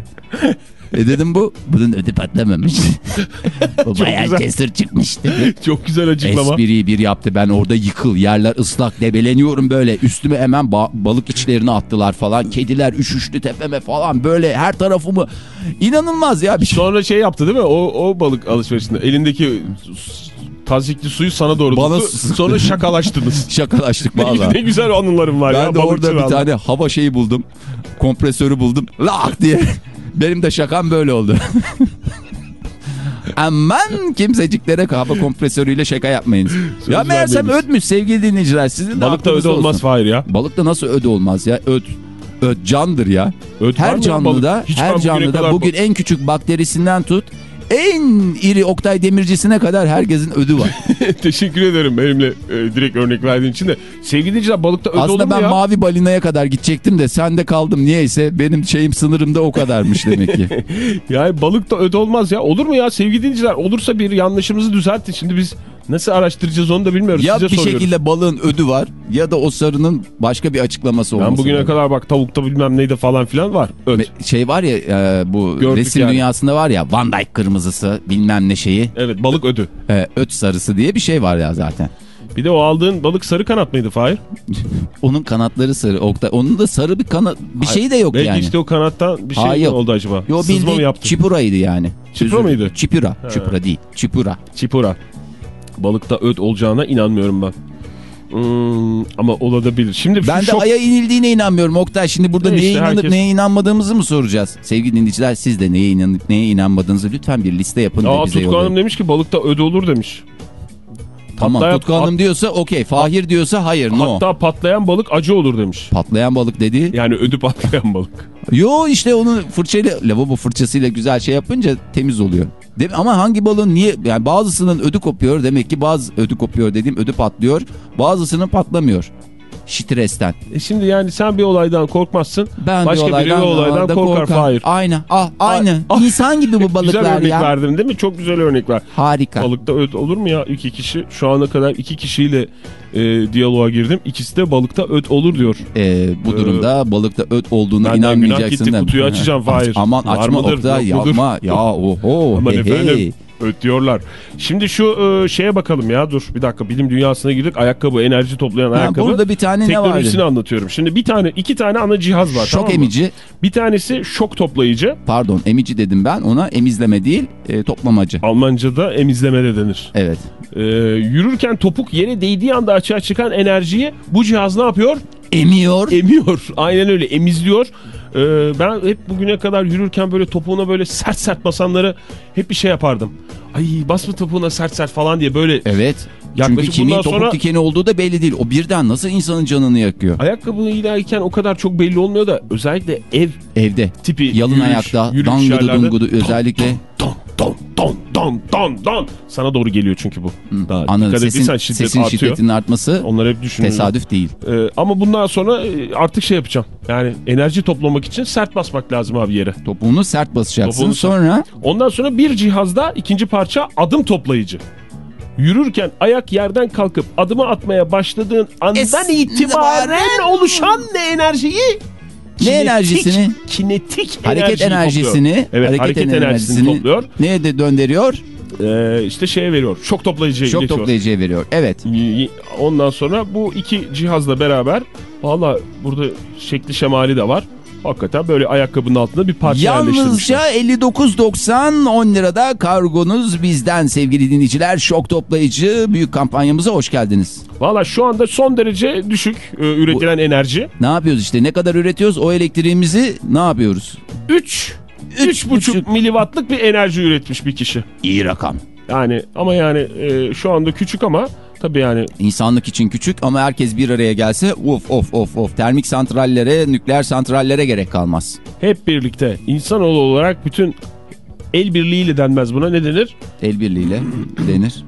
E dedim bu bunun ödü patlamamış. bu bayağı güzel. cesur çıkmış dedi. Çok güzel açıklama. Espriyi bir yaptı. Ben orada yıkıl. Yerler ıslak. Debeleniyorum böyle. Üstüme hemen ba- balık içlerini attılar falan. Kediler üşüştü tepeme falan. Böyle her tarafımı. İnanılmaz ya bir şey. Sonra şey yaptı değil mi? O, o balık alışverişinde elindeki tazikli suyu sana doğru Bana tuttu. Sonra şakalaştınız. Şakalaştık valla. ne güzel anılarım var ya. Ben de orada bir tane hava şeyi buldum. Kompresörü buldum. Lak diye. Benim de şakam böyle oldu. Aman kimseciklere hava kompresörüyle şaka yapmayın. ya meğersem ödmüş sevgili dinleyiciler. Sizin Balıkta aklınızda öde olmaz. Fahir ya. Balıkta nasıl öd olmaz ya? Öd. Öd candır ya. Öd her canlıda, balık? Her canlıda kadar bugün en küçük bakterisinden tut en iri Oktay Demircisine kadar herkesin ödü var. Teşekkür ederim benimle e, direkt örnek verdiğin için de. Sevgili dinleyiciler balıkta öd olur Aslında mu ben ya? mavi balinaya kadar gidecektim de sende kaldım. Niyeyse benim şeyim sınırımda o kadarmış demek ki. Yani balıkta öd olmaz ya. Olur mu ya sevgili dinleyiciler? Olursa bir yanlışımızı düzeltin. Şimdi biz nasıl araştıracağız onu da bilmiyoruz. ya Size bir soruyoruz. şekilde balığın ödü var ya da o sarının başka bir açıklaması olması. Ben bugüne lazım. kadar bak tavukta bilmem neydi falan filan var. Ve Şey var ya e, bu Gördük resim yani. dünyasında var ya Van Dyke kırmızısı bilmem ne şeyi Evet balık ödü. e, öt sarısı diye bir şey var ya zaten. Bir de o aldığın balık sarı kanat mıydı Fahir? Onun kanatları sarı. Oktay, onun da sarı bir kanat bir şey de yok Belki yani. işte o kanattan bir şey Hayır. oldu acaba? Yo Sızma mı yaptın? çipuraydı yani. Çipura mıydı? Çipura. Çipura değil. Çipura. Çipura. Balıkta öd olacağına inanmıyorum ben. Hmm, ama olabilir. Şimdi Ben de şok... aya inildiğine inanmıyorum Oktay. Şimdi burada Ne neye işte, inanıp herkes- neye inanmadığımızı mı soracağız? Sevgili dinleyiciler siz de neye inanıp neye inanmadığınızı lütfen bir liste yapın Aa, bize Tutku Hanım demiş ki balıkta öd olur demiş. Tamam Hatta- Tutku Hanım diyorsa okey. Fahir diyorsa hayır no. Hatta patlayan balık acı olur demiş. Patlayan balık dedi. Yani ödü patlayan balık. Yo işte onu fırçayla lavabo fırçasıyla güzel şey yapınca temiz oluyor. Değil mi? Ama hangi balığın niye yani bazısının ödü kopuyor demek ki bazı ödü kopuyor dediğim ödü patlıyor. Bazısının patlamıyor. Stresten. E şimdi yani sen bir olaydan korkmazsın. Ben Başka bir biri olaydan, bir olaydan da korkar. Hayır. Aynı. Ah, aynı. Ah. İnsan gibi bu Güzel balıklar örnek ya. verdin değil mi? Çok güzel örnek ver. Harika. Balıkta öd olur mu ya? İki kişi şu ana kadar iki kişiyle e, diyaloğa girdim. İkisi de balıkta öd olur diyor. Ee, bu Ee, durumda balıkta öt olduğuna günah inanmayacaksın. gitti, da- kutuyu açacağım, Fahir. Aman açma Oktay yapma. Ya oho Aman hey, efendim. hey. Öt diyorlar. Şimdi şu e, şeye bakalım ya dur bir dakika bilim dünyasına girdik. Ayakkabı enerji toplayan Ha, ayakkabı. burada bir tane ne vardı? Teknolojisini anlatıyorum. Şimdi bir tane iki tane ana cihaz var. Şok tamam mı? emici. Bir tanesi şok toplayıcı. Pardon emici dedim ben ona emizleme değil e, toplamacı. Almanca'da emizleme de denir. Evet. Ee, yürürken topuk yere değdiği anda açığa çıkan enerjiyi bu cihaz ne yapıyor? Emiyor. Emiyor. Aynen öyle emizliyor. Ee, ben hep bugüne kadar yürürken böyle topuğuna böyle sert sert basanları hep bir şey yapardım. Ay basma topuğuna sert sert falan diye böyle Evet. Çünkü kimin topuk sonra- dikeni olduğu da belli değil. O birden nasıl insanın canını yakıyor? ayakkabıyla iken o kadar çok belli olmuyor da özellikle ev Evde. tipi Yalın yürüyüş- ayakta. yürüyüş Dangudu dungudu özellikle. Don don don don don don sana doğru geliyor çünkü bu. Daha Anladım. Sesin, şiddet sesin artıyor. şiddetinin artması Onları hep tesadüf değil. Ee, ama bundan sonra e, artık şey yapacağım. Yani enerji toplamak için sert basmak lazım abi yere. Topuğunu sert basacaksın. Topuğunu Sonra Ondan sonra bir cihazda ikinci parça adım toplayıcı. Yürürken ayak yerden kalkıp adımı atmaya başladığın andan Es- itibaren oluşan ne enerjiyi? Ne enerjisini? Kinetik hareket enerjisini, topluyor. Evet hareket, enerjisini, topluyor. Neye de döndürüyor? Ee, işte şeye veriyor. Şok toplayıcıya Şok iletiyor. toplayıcıya veriyor. Evet. Ondan sonra bu iki cihazla beraber valla burada şekli şemali de var. Hakikaten böyle ayakkabının altında bir parça. Yalnızca 59.90 10 lirada kargonuz bizden sevgili dinleyiciler. Şok toplayıcı büyük kampanyamıza hoş geldiniz. Valla şu anda son derece düşük e, üretilen enerji. Ne yapıyoruz işte ne kadar üretiyoruz o elektriğimizi ne yapıyoruz? 3 3,5 miliwattlık bir enerji üretmiş bir kişi. İyi rakam. Yani ama yani e, şu anda küçük ama tabii yani İnsanlık için küçük ama herkes bir araya gelse of of of of termik santrallere nükleer santrallere gerek kalmaz. hep birlikte insanoğlu olarak bütün el birliğiyle denmez buna ne denir? El birliğiyle denir.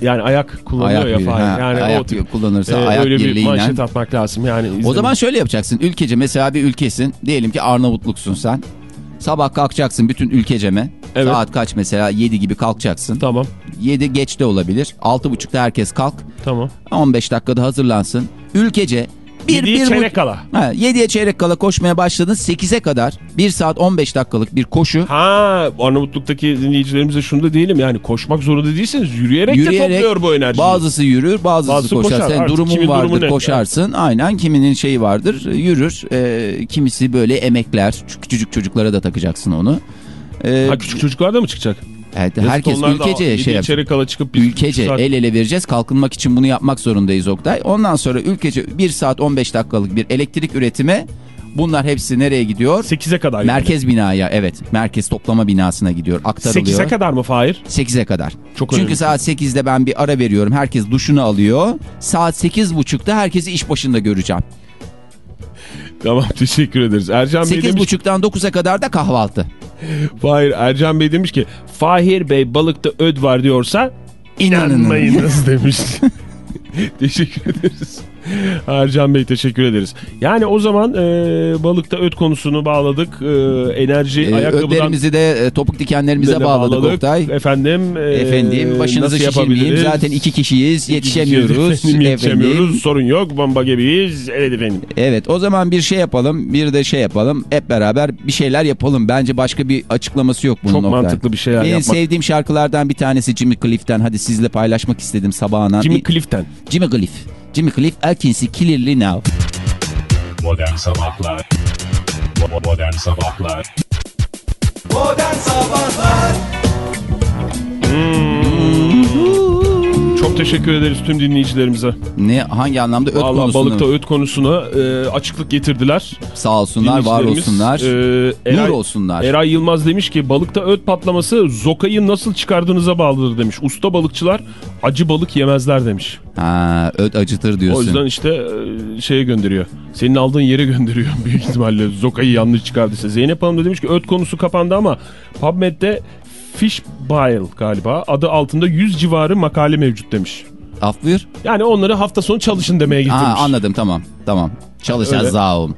Yani ayak kullanılıyor Ayak ya. Ha, Yani ayak o tip, kullanırsa e, ayak öyle bir manşet atmak lazım. Yani O izledim. zaman şöyle yapacaksın. Ülkece mesela bir ülkesin. Diyelim ki Arnavutluksun sen. Sabah kalkacaksın bütün ülkeceme. Evet. Saat kaç mesela 7 gibi kalkacaksın. Tamam 7 geç de olabilir. 6.30'da herkes kalk. tamam. 15 dakikada hazırlansın. Ülkece bir, bir çeyrek kala. Ha, 7'ye çeyrek kala koşmaya başladın. 8'e kadar 1 saat 15 dakikalık bir koşu. Ha Arnavutluk'taki dinleyicilerimize şunu da diyelim yani koşmak zorunda değilsiniz. Yürüyerek, de Yürüyerek topluyor bu enerjiyi. bazısı yürür bazısı, Bazısı koşar. koşar. Artık durumun vardır koşarsın. Aynen kiminin şeyi vardır yürür. Ee, kimisi böyle emekler. Küçücük çocuklara da takacaksın onu. Ee, Ha küçük çocuklar da mı çıkacak? Evet, herkes ülkece şey çeyrek kala çıkıp bir Ülkece saat- el ele vereceğiz. Kalkınmak için bunu yapmak zorundayız Oktay. Ondan sonra ülkece 1 saat 15 dakikalık bir elektrik üretimi. Bunlar hepsi nereye gidiyor? 8'e kadar. yani. Merkez binaya evet. Merkez toplama binasına gidiyor. Aktarılıyor. 8'e kadar mı Fahir? 8'e kadar. Çok Çünkü önemli. saat 8'de ben bir ara veriyorum. Herkes duşunu alıyor. Saat 8.30'da herkesi iş başında göreceğim. Tamam teşekkür ederiz. Ercan Bey demiş 8.30'dan 9'a kadar da kahvaltı. Fahir Ercan Bey demiş ki Fahir Bey balıkta öd var diyorsa inanmayınız demiş. teşekkür ederiz. Ercan Bey teşekkür ederiz. Yani o zaman e, balıkta öt konusunu bağladık. E, enerji Ee, ayakkabıdan ötlerimizi de e, topuk dikenlerimize de bağladık, Oktay. Efendim, e, Efendim başınızı şişirmeyeyim. Zaten iki kişiyiz. İki Yetişemiyoruz. kişiyiz efendim, yetişemiyoruz. Efendim. Sorun yok. Bomba gibiyiz. Evet efendim. Evet o zaman bir şey yapalım. Bir de şey yapalım. Hep beraber bir şeyler yapalım. Bence başka bir açıklaması yok bunun Çok Oktay. mantıklı bir şeyler Benim yapmak. sevdiğim şarkılardan bir tanesi Jimmy Cliff'ten. Hadi sizle paylaşmak istedim sabahına. Jimmy Cliff'ten. Jimmy Cliff. Jimmy Cliff, I can see clearly now. Modern Sabahlar. Modern Sabahlar. Modern Sabahlar Çok teşekkür ederiz tüm dinleyicilerimize. Ne hangi anlamda öt Vallahi konusunu balıkta öt konusuna e, açıklık getirdiler. sağ olsunlar, var olsunlar. e, Nur olsunlar. Eray Yılmaz demiş ki balıkta öt patlaması zokayı nasıl çıkardığınıza bağlıdır demiş. Usta balıkçılar acı balık yemezler demiş. Ha, öt acıtır diyorsun. O yüzden işte e, şeye gönderiyor. Senin aldığın yere gönderiyor büyük ihtimalle zokayı yanlış çıkardıysa. Zeynep Hanım da demiş ki öt konusu kapandı ama PubMed'de Fish Bile galiba adı altında 100 civarı makale mevcut demiş. Af buyur. Yani onları hafta sonu çalışın demeye getirmiş. Ha, anladım tamam. Tamam. Çalışacağız zaum.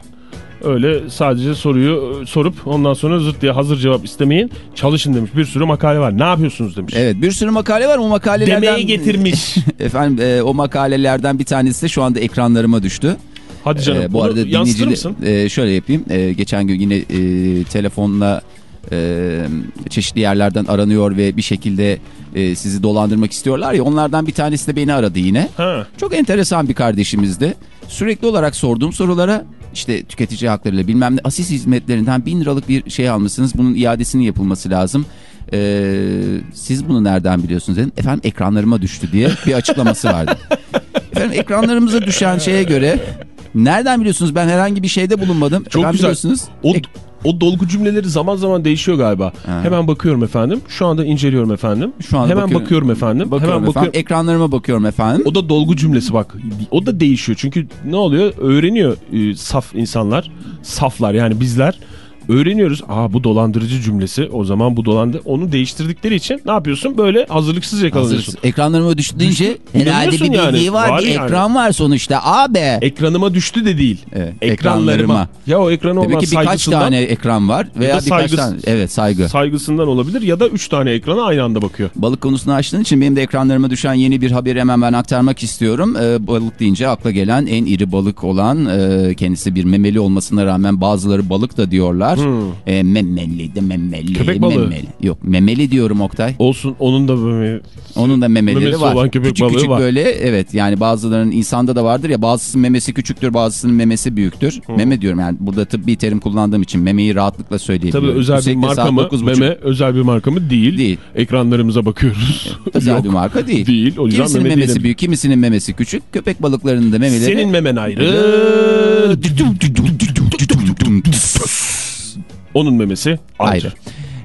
Öyle sadece soruyu e, sorup ondan sonra zırt diye hazır cevap istemeyin. Çalışın demiş. Bir sürü makale var. Ne yapıyorsunuz demiş. Evet bir sürü makale var. O makalelerden... Demeye getirmiş. Efendim e, o makalelerden bir tanesi de şu anda ekranlarıma düştü. Hadi canım. E, bu arada mısın? e, şöyle yapayım. E, geçen gün yine e, telefonla e, çeşitli yerlerden aranıyor ve bir şekilde e, sizi dolandırmak istiyorlar ya. Onlardan bir tanesi de beni aradı yine. Ha. Çok enteresan bir kardeşimizdi. Sürekli olarak sorduğum sorulara işte tüketici haklarıyla bilmem ne asis hizmetlerinden bin liralık bir şey almışsınız. Bunun iadesinin yapılması lazım. Ee, siz bunu nereden biliyorsunuz dedim. Efendim ekranlarıma düştü diye bir açıklaması vardı. Efendim ekranlarımıza düşen şeye göre nereden biliyorsunuz ben herhangi bir şeyde bulunmadım. Çok Efendim güzel. biliyorsunuz. O, Ek- o dolgu cümleleri zaman zaman değişiyor galiba. Ha. Hemen bakıyorum efendim. Şu anda inceliyorum efendim. Şu anda Hemen bakıyorum. bakıyorum, efendim. bakıyorum Hemen efendim. bakıyorum. Ekranlarıma bakıyorum efendim. O da dolgu cümlesi bak. O da değişiyor. Çünkü ne oluyor? Öğreniyor e, saf insanlar. Saflar yani bizler. Öğreniyoruz. Aa bu dolandırıcı cümlesi. O zaman bu dolandı. Onu değiştirdikleri için ne yapıyorsun? Böyle hazırlıksız yakalanıyorsun. Hazır. Ekranlarıma düştü deyince herhalde bir yani. var. Var bir yani. ekran var sonuçta abi. Ekranıma düştü de değil. Evet, Ekranlarıma. Ya o ekranı olan Demek ki birkaç tane ekran var veya birkaç saygıs- tane. Evet saygı. saygısından olabilir ya da üç tane ekrana aynı anda bakıyor. Balık konusunu açtığın için benim de ekranlarıma düşen yeni bir haberi hemen ben aktarmak istiyorum. Ee, balık deyince akla gelen en iri balık olan e, kendisi bir memeli olmasına rağmen bazıları balık da diyorlar. E, memeli de memeli. Hmm. Köpek balığı. Memeli. Yok memeli diyorum Oktay. Olsun onun da böyle Onun da memeleri Memesi var. olan köpek küçük balığı küçük var. böyle evet yani bazılarının insanda da vardır ya bazısının memesi küçüktür bazısının memesi büyüktür. Meme diyorum yani burada tıbbi terim kullandığım için memeyi rahatlıkla Tabii söyleyebiliyorum. özel bir marka mı? 9.30 Meme özel bir marka mı? Değil. Değil. Ekranlarımıza bakıyoruz. Özel Yok. bir marka değil. Değil. O yüzden kimisinin meme memesi büyük, kimisinin memesi küçük. Köpek balıklarının da memeleri... Senin memen ayrı. Onun memesi ayrı. ayrı.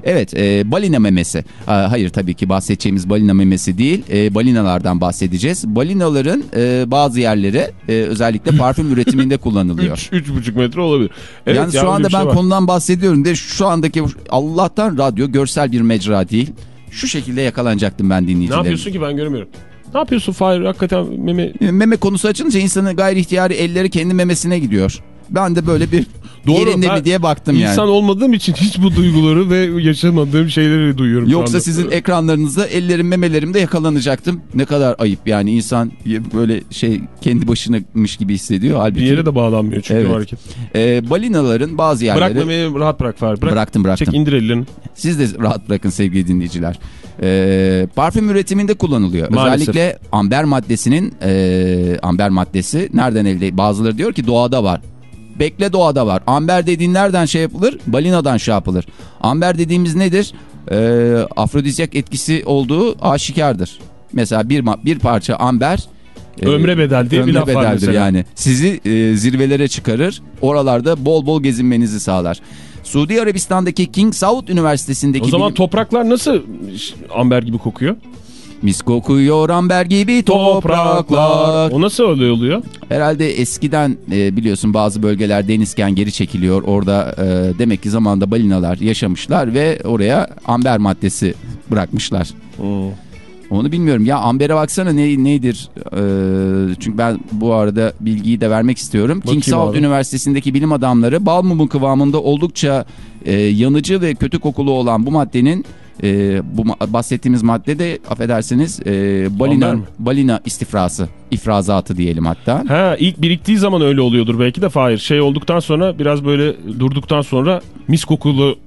Evet, e, balina memesi. Aa, hayır tabii ki bahsedeceğimiz balina memesi değil. E, balinalardan bahsedeceğiz. Balinaların e, bazı yerleri e, özellikle parfüm üretiminde kullanılıyor. 3,5 metre olabilir. Evet, Yalnız ya şu anda şey ben var. konudan bahsediyorum de şu andaki Allah'tan radyo görsel bir mecra değil. Şu şekilde yakalanacaktım ben Ne dinleyicilerim. yapıyorsun ki ben göremiyorum. Ne yapıyorsun Fahir? Hakikaten meme... Meme konusu açılınca insanın gayri ihtiyari elleri kendi memesine gidiyor. Ben de böyle bir Doğru, yerinde mi diye baktım yani. İnsan olmadığım için hiç bu duyguları ve yaşamadığım şeyleri duyuyorum Yoksa sizin ekranlarınızda ellerim memelerimde yakalanacaktım. Ne kadar ayıp yani insan böyle şey kendi başınamış gibi hissediyor. Halbuki Bir yere de bağlanmıyor çünkü Evet. hareket. e, balinaların bazı yerleri... Bırak memeyi rahat bırak Fahir. Bırak. Bıraktım bıraktım. Çek indir ellerini. Siz de rahat bırakın sevgili dinleyiciler. E, parfüm üretiminde kullanılıyor. Maalesef. Özellikle amber maddesinin e, amber maddesi nereden elde? Bazıları diyor ki doğada var. Bekle doğada var. Amber dediğin nereden şey yapılır? Balinadan şey yapılır. Amber dediğimiz nedir? E, afrodizyak etkisi olduğu aşikardır. Mesela bir, bir parça amber e, Ömre bedel diye bir ömre laf var mesela. yani. Sizi e, zirvelere çıkarır. Oralarda bol bol gezinmenizi sağlar. Suudi Arabistan'daki King Saud Üniversitesi'ndeki O zaman bilim- topraklar nasıl amber gibi kokuyor? Mis kokuyor amber gibi topraklar. O nasıl öyle oluyor? Herhalde eskiden e, biliyorsun bazı bölgeler denizken geri çekiliyor. Orada e, demek ki zamanda balinalar yaşamışlar ve oraya amber maddesi bırakmışlar. Hmm. Onu bilmiyorum. Ya ambere baksana ne, nedir? Ee, çünkü ben bu arada bilgiyi de vermek istiyorum. Bakayım King Saud abi. Üniversitesi'ndeki bilim adamları bal mumu kıvamında oldukça e, yanıcı ve kötü kokulu olan bu maddenin e, bu bahsettiğimiz madde de affedersiniz e, balina, balina istifrası, ifrazatı diyelim hatta. Ha ilk biriktiği zaman öyle oluyordur belki de Fahir. Şey olduktan sonra biraz böyle durduktan sonra mis kokulu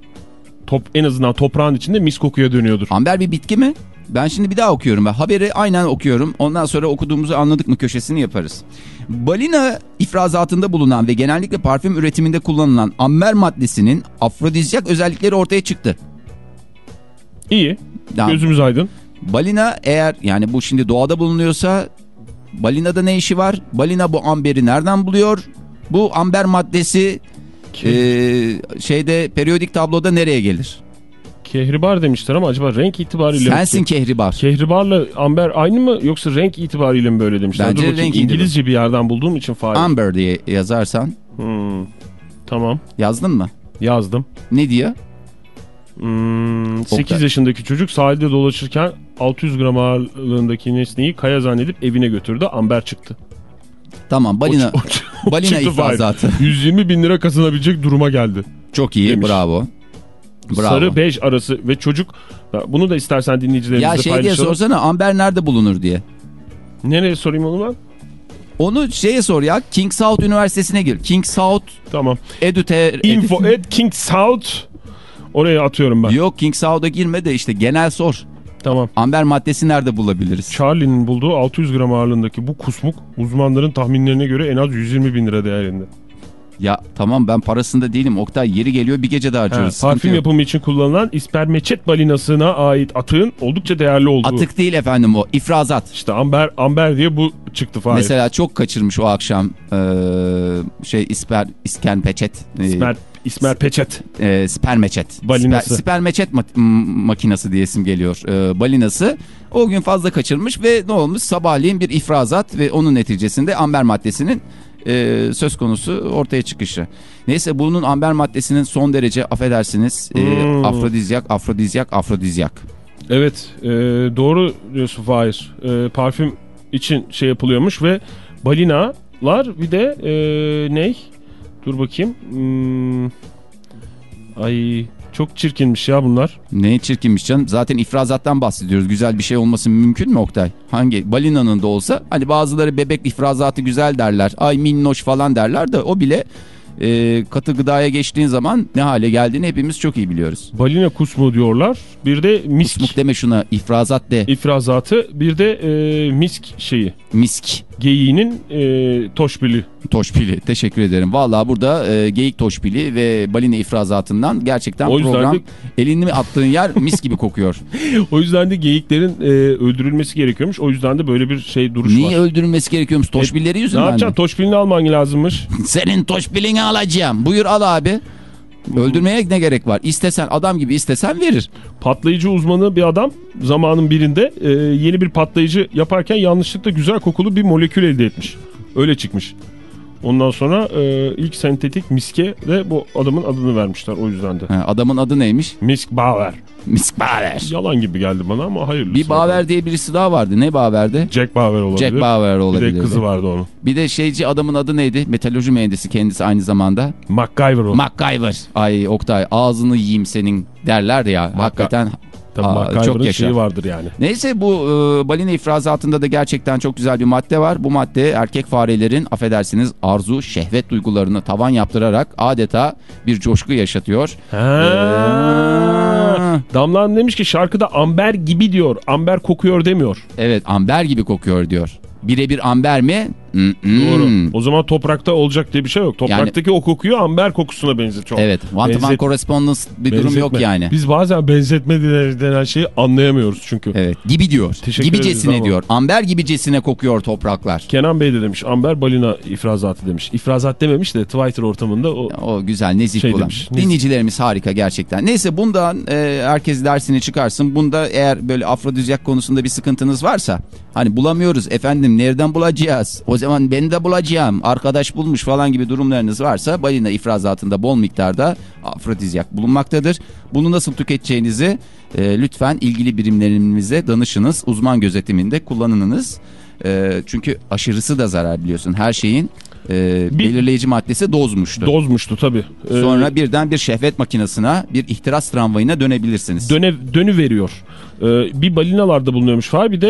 top, en azından toprağın içinde mis kokuya dönüyordur. Amber bir bitki mi? Ben şimdi bir daha okuyorum. Ben haberi aynen okuyorum. Ondan sonra okuduğumuzu anladık mı köşesini yaparız. Balina ifrazatında bulunan ve genellikle parfüm üretiminde kullanılan amber maddesinin afrodizyak özellikleri ortaya çıktı. İyi. Yani Gözümüz aydın. balina eğer yani bu şimdi doğada bulunuyorsa balinada ne işi var? Balina bu amberi nereden buluyor? Bu amber maddesi e, şeyde periyodik tabloda nereye gelir? Kehribar demişler ama acaba renk itibariyle mi? Sensin kehribar. Kehribarla amber aynı mı yoksa renk itibariyle mi böyle demişler? Bence Dur bakayım, renk. İngilizce bir yerden bulduğum için Fahir. Amber diye yazarsan Hmm. Tamam yazdın mı? yazdım. Ne diyor? Hmm, 8 Oktay. yaşındaki çocuk sahilde dolaşırken 600 gram ağırlığındaki nesneyi kaya zannedip evine götürdü. Amber çıktı. Tamam balina O- o- balina ifrazatı. 120 bin lira kazanabilecek duruma geldi. Çok iyi Demiş. bravo. Bravo. Sarı bej arası ve çocuk bunu da istersen dinleyicilerimizle ya şey diye paylaşalım. sorsana amber nerede bulunur diye. Nereye sorayım onu ben? Onu şeye sor ya King South Üniversitesi'ne gir. King South Tamam. Edute... Info at King South. Oraya atıyorum ben. Yok King South'a girme de işte genel sor. Tamam. Amber maddesi nerede bulabiliriz? Charlie'nin bulduğu 600 gram ağırlığındaki bu kusmuk uzmanların tahminlerine göre en az 120 bin lira değerinde. Ya tamam ben parasında değilim Oktay yeri geliyor bir gecede Ha, harcıyoruz. Sıkıntı parfüm yapımı için kullanılan ispermeçet balinasına ait atığın oldukça değerli olduğu. Atık değil efendim o ifrazat. İşte amber amber diye bu çıktı Fahir. Mesela çok kaçırmış o akşam eee, şey isper isken peçet. eee, İsmer, Peçet. e, spermeçet. Balinası. Sper, spermeçet ma- makinası diyesim geliyor. E, balinası. O gün fazla kaçırmış ve ne olmuş? Sabahleyin bir ifrazat ve onun neticesinde amber maddesinin e, söz konusu ortaya çıkışı. Neyse bunun amber maddesinin son derece affedersiniz e, Hmm. afrodizyak, afrodizyak, afrodizyak. Evet e, doğru diyorsun Fahir. E, parfüm için şey yapılıyormuş ve balinalar bir de e, ne? Dur bakayım. Hmm, ay çok çirkinmiş ya bunlar. Ne çirkinmiş canım. Zaten ifrazattan bahsediyoruz. Güzel bir şey olması mümkün mü Oktay? Hangi? Balinanın da olsa hani bazıları bebek ifrazatı güzel derler. Ay minnoş falan derler de o bile e, katı gıdaya geçtiğin zaman ne hale geldiğini hepimiz çok iyi biliyoruz. Balina kusmu diyorlar. Bir de misk Kusmuk deme şuna ifrazat de ifrazatı. Bir de e, misk şeyi. misk Geyiğinin e, toşbili. Toşpili. Teşekkür ederim. Vallahi burada e, geyik toşpili ve balina ifrazatından gerçekten O program de- elini mi attığın yer mis gibi kokuyor. O yüzden de geyiklerin e, öldürülmesi gerekiyormuş. O yüzden de böyle bir şey duruş Niye var. öldürülmesi gerekiyormuş? Toşpilleri Ne yüzünden mi? yapacaksın? Toşbilini alman lazımmış. Senin toşpilini alacağım. Buyur al abi. Öldürmeye ne gerek var? İstesen adam gibi istesen verir. Patlayıcı uzmanı bir adam zamanın birinde e, yeni bir patlayıcı yaparken yanlışlıkla güzel kokulu bir molekül elde etmiş. Öyle çıkmış. Ondan sonra e, ilk sentetik miske de bu adamın adını vermişler o yüzden de. Ha, adamın adı neymiş? Misk Bauer. Misk Bauer. Yalan gibi geldi bana ama hayırlısı. Bir Bauer diye birisi daha vardı. Ne Bauer'di? Jack Bauer olabilir. Jack Bauer Bir olabilir. de kızı vardı onun. Bir de şeyci adamın adı neydi? Metalurji mühendisi kendisi aynı zamanda. MacGyver o. MacGyver. Ay Oktay ağzını yiyeyim senin derler ya. Hakikaten Tabii Aa, MacGyver'ın çok yaşa. şeyi vardır yani. Neyse bu e, balina ifrazatında da gerçekten çok güzel bir madde var. Bu madde erkek farelerin affedersiniz arzu, şehvet duygularını tavan yaptırarak adeta bir coşku yaşatıyor. Ha. Damla Hanım demiş ki şarkıda amber gibi diyor. Amber kokuyor demiyor. Evet amber gibi kokuyor diyor. Birebir amber mi? Doğru. O zaman toprakta olacak diye bir şey yok. Topraktaki o kokuyu amber kokusuna benzetiyor. Evet. One to one Benzet- correspondence bir durum benzetme. yok yani. Biz bazen benzetme denen şeyi anlayamıyoruz çünkü. Evet. Gibi diyor. Teşekkür Gibicesine ederiz ama. diyor. Amber gibicesine kokuyor topraklar. Kenan Bey de demiş amber balina ifrazatı demiş. İfrazat dememiş de Twitter ortamında o O güzel nezih Şey demiş, nezih. Dinleyicilerimiz harika gerçekten. Neyse bundan e, herkes dersini çıkarsın. Bunda eğer böyle afrodizyak konusunda bir sıkıntınız varsa hani bulamıyoruz efendim nereden bulacağız? O zaman ben de bulacağım. Arkadaş bulmuş falan gibi durumlarınız varsa balina ifrazatında bol miktarda afrodizyak bulunmaktadır. Bunu nasıl tüketeceğinizi e, lütfen ilgili birimlerimize danışınız. Uzman gözetiminde kullanınız. E, çünkü aşırısı da zarar biliyorsun. Her şeyin e, Bir- belirleyici maddesi dozmuştu. dozmuştu tabii. Ee, Sonra birden bir şehvet makinesine, bir ihtiras tramvayına dönebilirsiniz. döne, dönü veriyor. Ee, bir balinalarda bulunuyormuş var bir de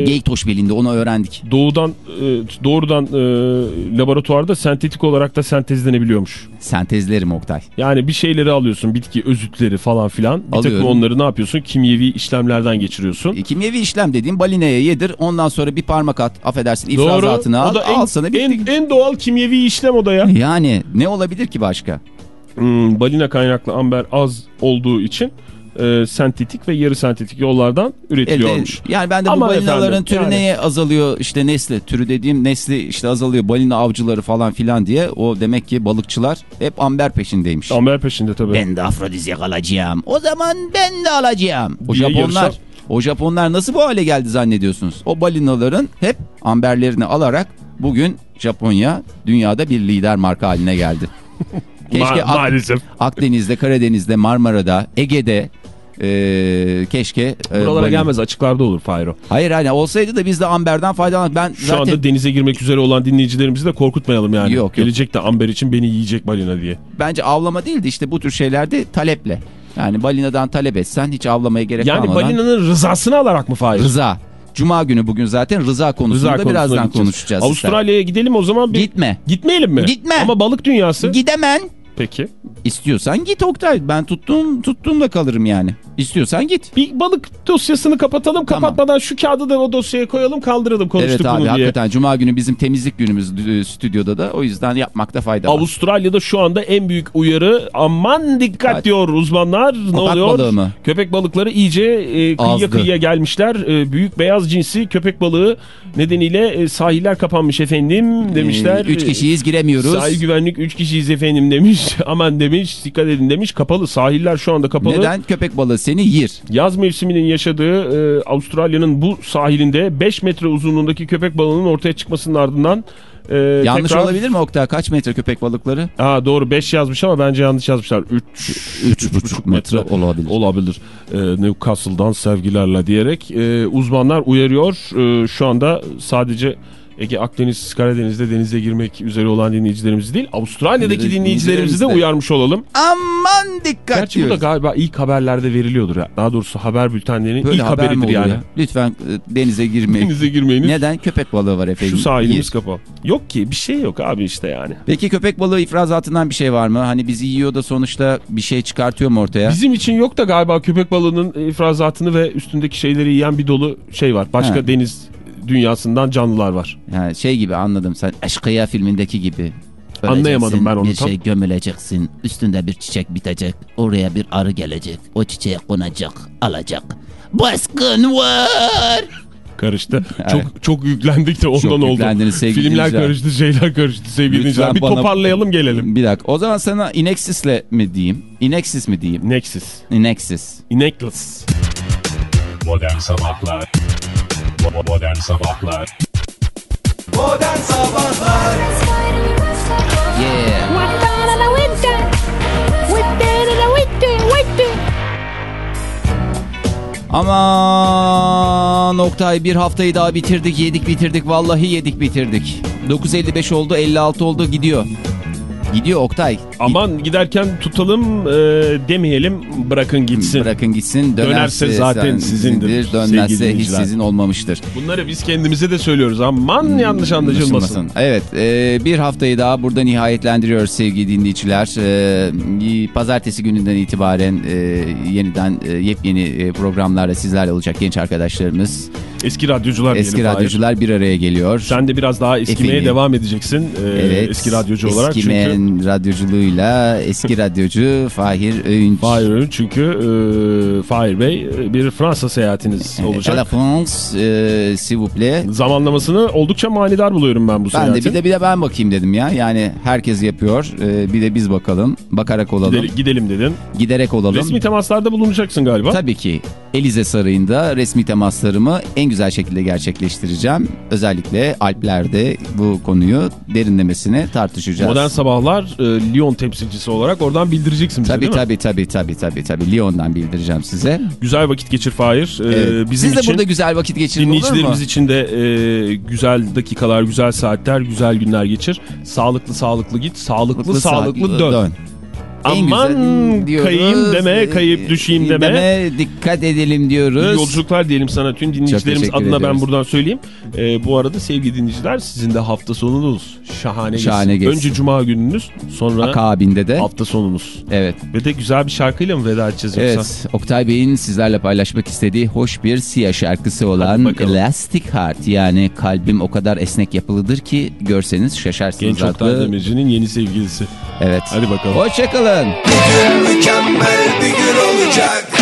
e, Geytoş belinde onu öğrendik. doğudan e, doğrudan e, laboratuvarda sentetik olarak da sentezlenebiliyormuş. Sentezlerim Oktay. Yani bir şeyleri alıyorsun bitki özütleri falan filan. Bir Alıyorum. takım onları ne yapıyorsun? Kimyevi işlemlerden geçiriyorsun. E, kimyevi işlem dediğim balinaya yedir. Ondan sonra bir parmak at. Affedersin ifrazatını al. En, al sana en, en doğal kimyevi işlem o da ya. Yani ne olabilir ki başka? Hmm, balina kaynaklı amber az olduğu için e, sentetik ve yarı sentetik yollardan üretiliyormuş. Elde- yani ben de bu balinaların efendim, türü yani. neye azalıyor işte nesli türü dediğim nesli işte azalıyor balina avcıları falan filan diye o demek ki balıkçılar hep amber peşindeymiş. Amber peşinde tabii. Ben de afrodizyak alacağım. O zaman ben de alacağım. O Diye Japonlar yarışan- o Japonlar nasıl bu hale geldi zannediyorsunuz? O balinaların hep amberlerini alarak bugün Japonya dünyada bir lider marka haline geldi. Keşke Ma- maalesef. Akdeniz'de, Karadeniz'de, Marmara'da, Ege'de e, keşke e, Buralara gelmez açıklarda olur Fayro. Hayır hani olsaydı da biz de amberden faydalan. Ben Şu zaten anda denize girmek üzere olan dinleyicilerimizi de korkutmayalım yani. Yok, yok. Gelecek de amber için beni yiyecek balina diye. bence avlama değildi işte bu tür şeylerde taleple. Yani balinadan talep etsen hiç avlamaya gerek Yani kalmadan. balinanın rızasını alarak mı Fahir? Rıza. Cuma günü bugün zaten rıza konusunda Rıza birazdan gideceğiz. konuşacağız. Avustralya'ya gidelim o zaman. Bir... Gitme. Gitmeyelim mi? Gitme. Ama balık dünyası. Gidemen. Peki. İstiyorsan git Oktay. Ben tuttuğum tuttuğumda kalırım yani. İstiyorsan git. Bir balık dosyasını kapatalım. Tamam. Kapatmadan şu kağıdı da o dosyaya koyalım kaldıralım konuştuk evet abi bunu diye. hakikaten Cuma günü bizim temizlik günümüz e, stüdyoda da. O yüzden yapmakta fayda var. Avustralya'da şu anda en büyük uyarı aman dikkat Evet. diyor uzmanlar. Ne Köpek oluyor? balığı mı? Köpek balıkları iyice e, kıyıya Azdı. kıyıya gelmişler. E, büyük beyaz cinsi köpek balığı nedeniyle e, sahiller kapanmış efendim demişler. Ee, üç kişiyiz giremiyoruz. Sahil güvenlik 3 kişiyiz efendim demiş. Aman demiş dikkat edin demiş. Kapalı sahiller şu anda kapalı. Neden? Köpek balığı seni yir. Yaz mevsiminin yaşadığı e, Avustralya'nın bu sahilinde 5 metre uzunluğundaki köpek balığının ortaya çıkmasının ardından e, Yanlış tekrar... olabilir mi Oktay? Kaç metre köpek balıkları? Aa, doğru 5 yazmış ama bence yanlış yazmışlar. 3 Üç buçuk metre olabilir. olabilir. E, Newcastle'dan sevgilerle diyerek e, uzmanlar uyarıyor. E, şu anda sadece Ege, Akdeniz, Karadeniz'de denize girmek üzere olan dinleyicilerimiz değil, Avustralya'daki Dinleyicilerimiz dinleyicilerimizi de uyarmış olalım. Aman dikkat Gerçi bu da diyoruz. galiba ilk haberlerde veriliyordur ya. Daha doğrusu haber bültenlerinin Böyle ilk haber haberidir yani. ya? Lütfen e, denize girmeyin. Denize girmeyiniz. Neden? Köpek balığı var efendim. Şu sahilimiz kapalı. Yok ki bir şey yok abi işte yani. Peki köpek balığı ifrazatından bir şey var mı? Hani bizi yiyor da sonuçta bir şey çıkartıyor mu ortaya? Bizim için yok da galiba köpek balığının ifrazatını ve üstündeki şeyleri yiyen bir dolu şey var. Başka Ha. deniz dünyasından canlılar var. Ha, şey gibi anladım sen Eşkıya filmindeki gibi. Anlayamadım ben onu Bir tam. şey gömüleceksin. Üstünde bir çiçek bitecek. Oraya bir arı gelecek. O çiçeğe konacak, alacak. Baskın var. Karıştı. Çok çok yüklendik de ondan Çok oldu. Filmler karıştı, şeyler karıştı sevgili dinleyiciler. Bir bana- toparlayalım gelelim. Bir dakika. O zaman sana Inexis'le mi diyeyim? Inexis mi diyeyim? Nexus. Inexis. Ineckless. Modern Sabahlar Modern Sabahlar Modern Sabahlar Yeah. Ama Oktay bir haftayı daha bitirdik yedik bitirdik vallahi yedik bitirdik. 9.55 oldu 56 oldu gidiyor. Gidiyor Oktay. Aman giderken tutalım e, demeyelim bırakın gitsin. Bırakın gitsin dönerse, Dönerse zaten sizindir, sevgili Dönmezse hiç sizin olmamıştır. Bunları biz kendimize de söylüyoruz. Aman Hmm, yanlış anlaşılmasın. Evet e, bir haftayı daha burada nihayetlendiriyoruz sevgili dinleyiciler. E, pazartesi gününden itibaren e, yeniden e, yepyeni e, programlarla sizlerle olacak genç arkadaşlarımız. Eski radyocular Eski radyocular bir araya geliyor. Sen de biraz daha eskimeye Efendim. devam edeceksin e, evet. eski radyocu olarak. Çünkü Eskimeyen radyoculuğuyla eski radyocu Fahir Öğünç. Fahir Öğün çünkü e, Fahir Bey e, bir Fransa seyahatiniz La olacak. France, e, s'il vous plaît. Zamanlamasını oldukça manidar buluyorum ben bu Ben seyahatin. de bir de bir de ben bakayım dedim ya. Yani herkes yapıyor. E, bir de biz bakalım. Bakarak olalım. Gidelim, gidelim dedin. Giderek olalım. Resmi temaslarda bulunacaksın galiba. Tabii ki Elize Sarayı'nda resmi temaslarımı en güzel şekilde gerçekleştireceğim. Özellikle Alplerde bu konuyu derinlemesine tartışacağız. Modern Sabahlar e, Lyon temsilcisi olarak oradan bildireceksin bize Tabii değil mi? tabii tabii tabii tabii tabii Lyon'dan bildireceğim size. Güzel vakit geçir Fahir. E, Evet. bizim Siz de için, burada güzel vakit geçirin dinleyicilerimiz için de e, güzel dakikalar, güzel saatler, güzel günler geçir. Sağlıklı sağlıklı git, sağlıklı sağlıklı, dön. En Aman güzel diyoruz. kayayım deme, Ee, kayıp düşeyim deme. Dikkat edelim diyoruz. İyi yolculuklar diyelim sana tüm dinleyicilerimiz adına ben ediyoruz. buradan söyleyeyim. Ee, bu arada sevgili dinleyiciler sizin de hafta sonunuz şahane, Şahane geçsin. geçsin. Önce cuma gününüz sonra Akabinde de. hafta sonunuz. Evet. Ve de güzel bir şarkıyla mı veda edeceğiz yoksa? Evet, Oktay Bey'in sizlerle paylaşmak istediği hoş bir Sia şarkısı olan. Elastic Heart yani kalbim o kadar esnek yapılıdır ki görseniz şaşarsınız Genç Oktay. Demirci'nin yeni sevgilisi. Evet. Hadi bakalım. Hoşçakalın. Mükemmel bir gün olacak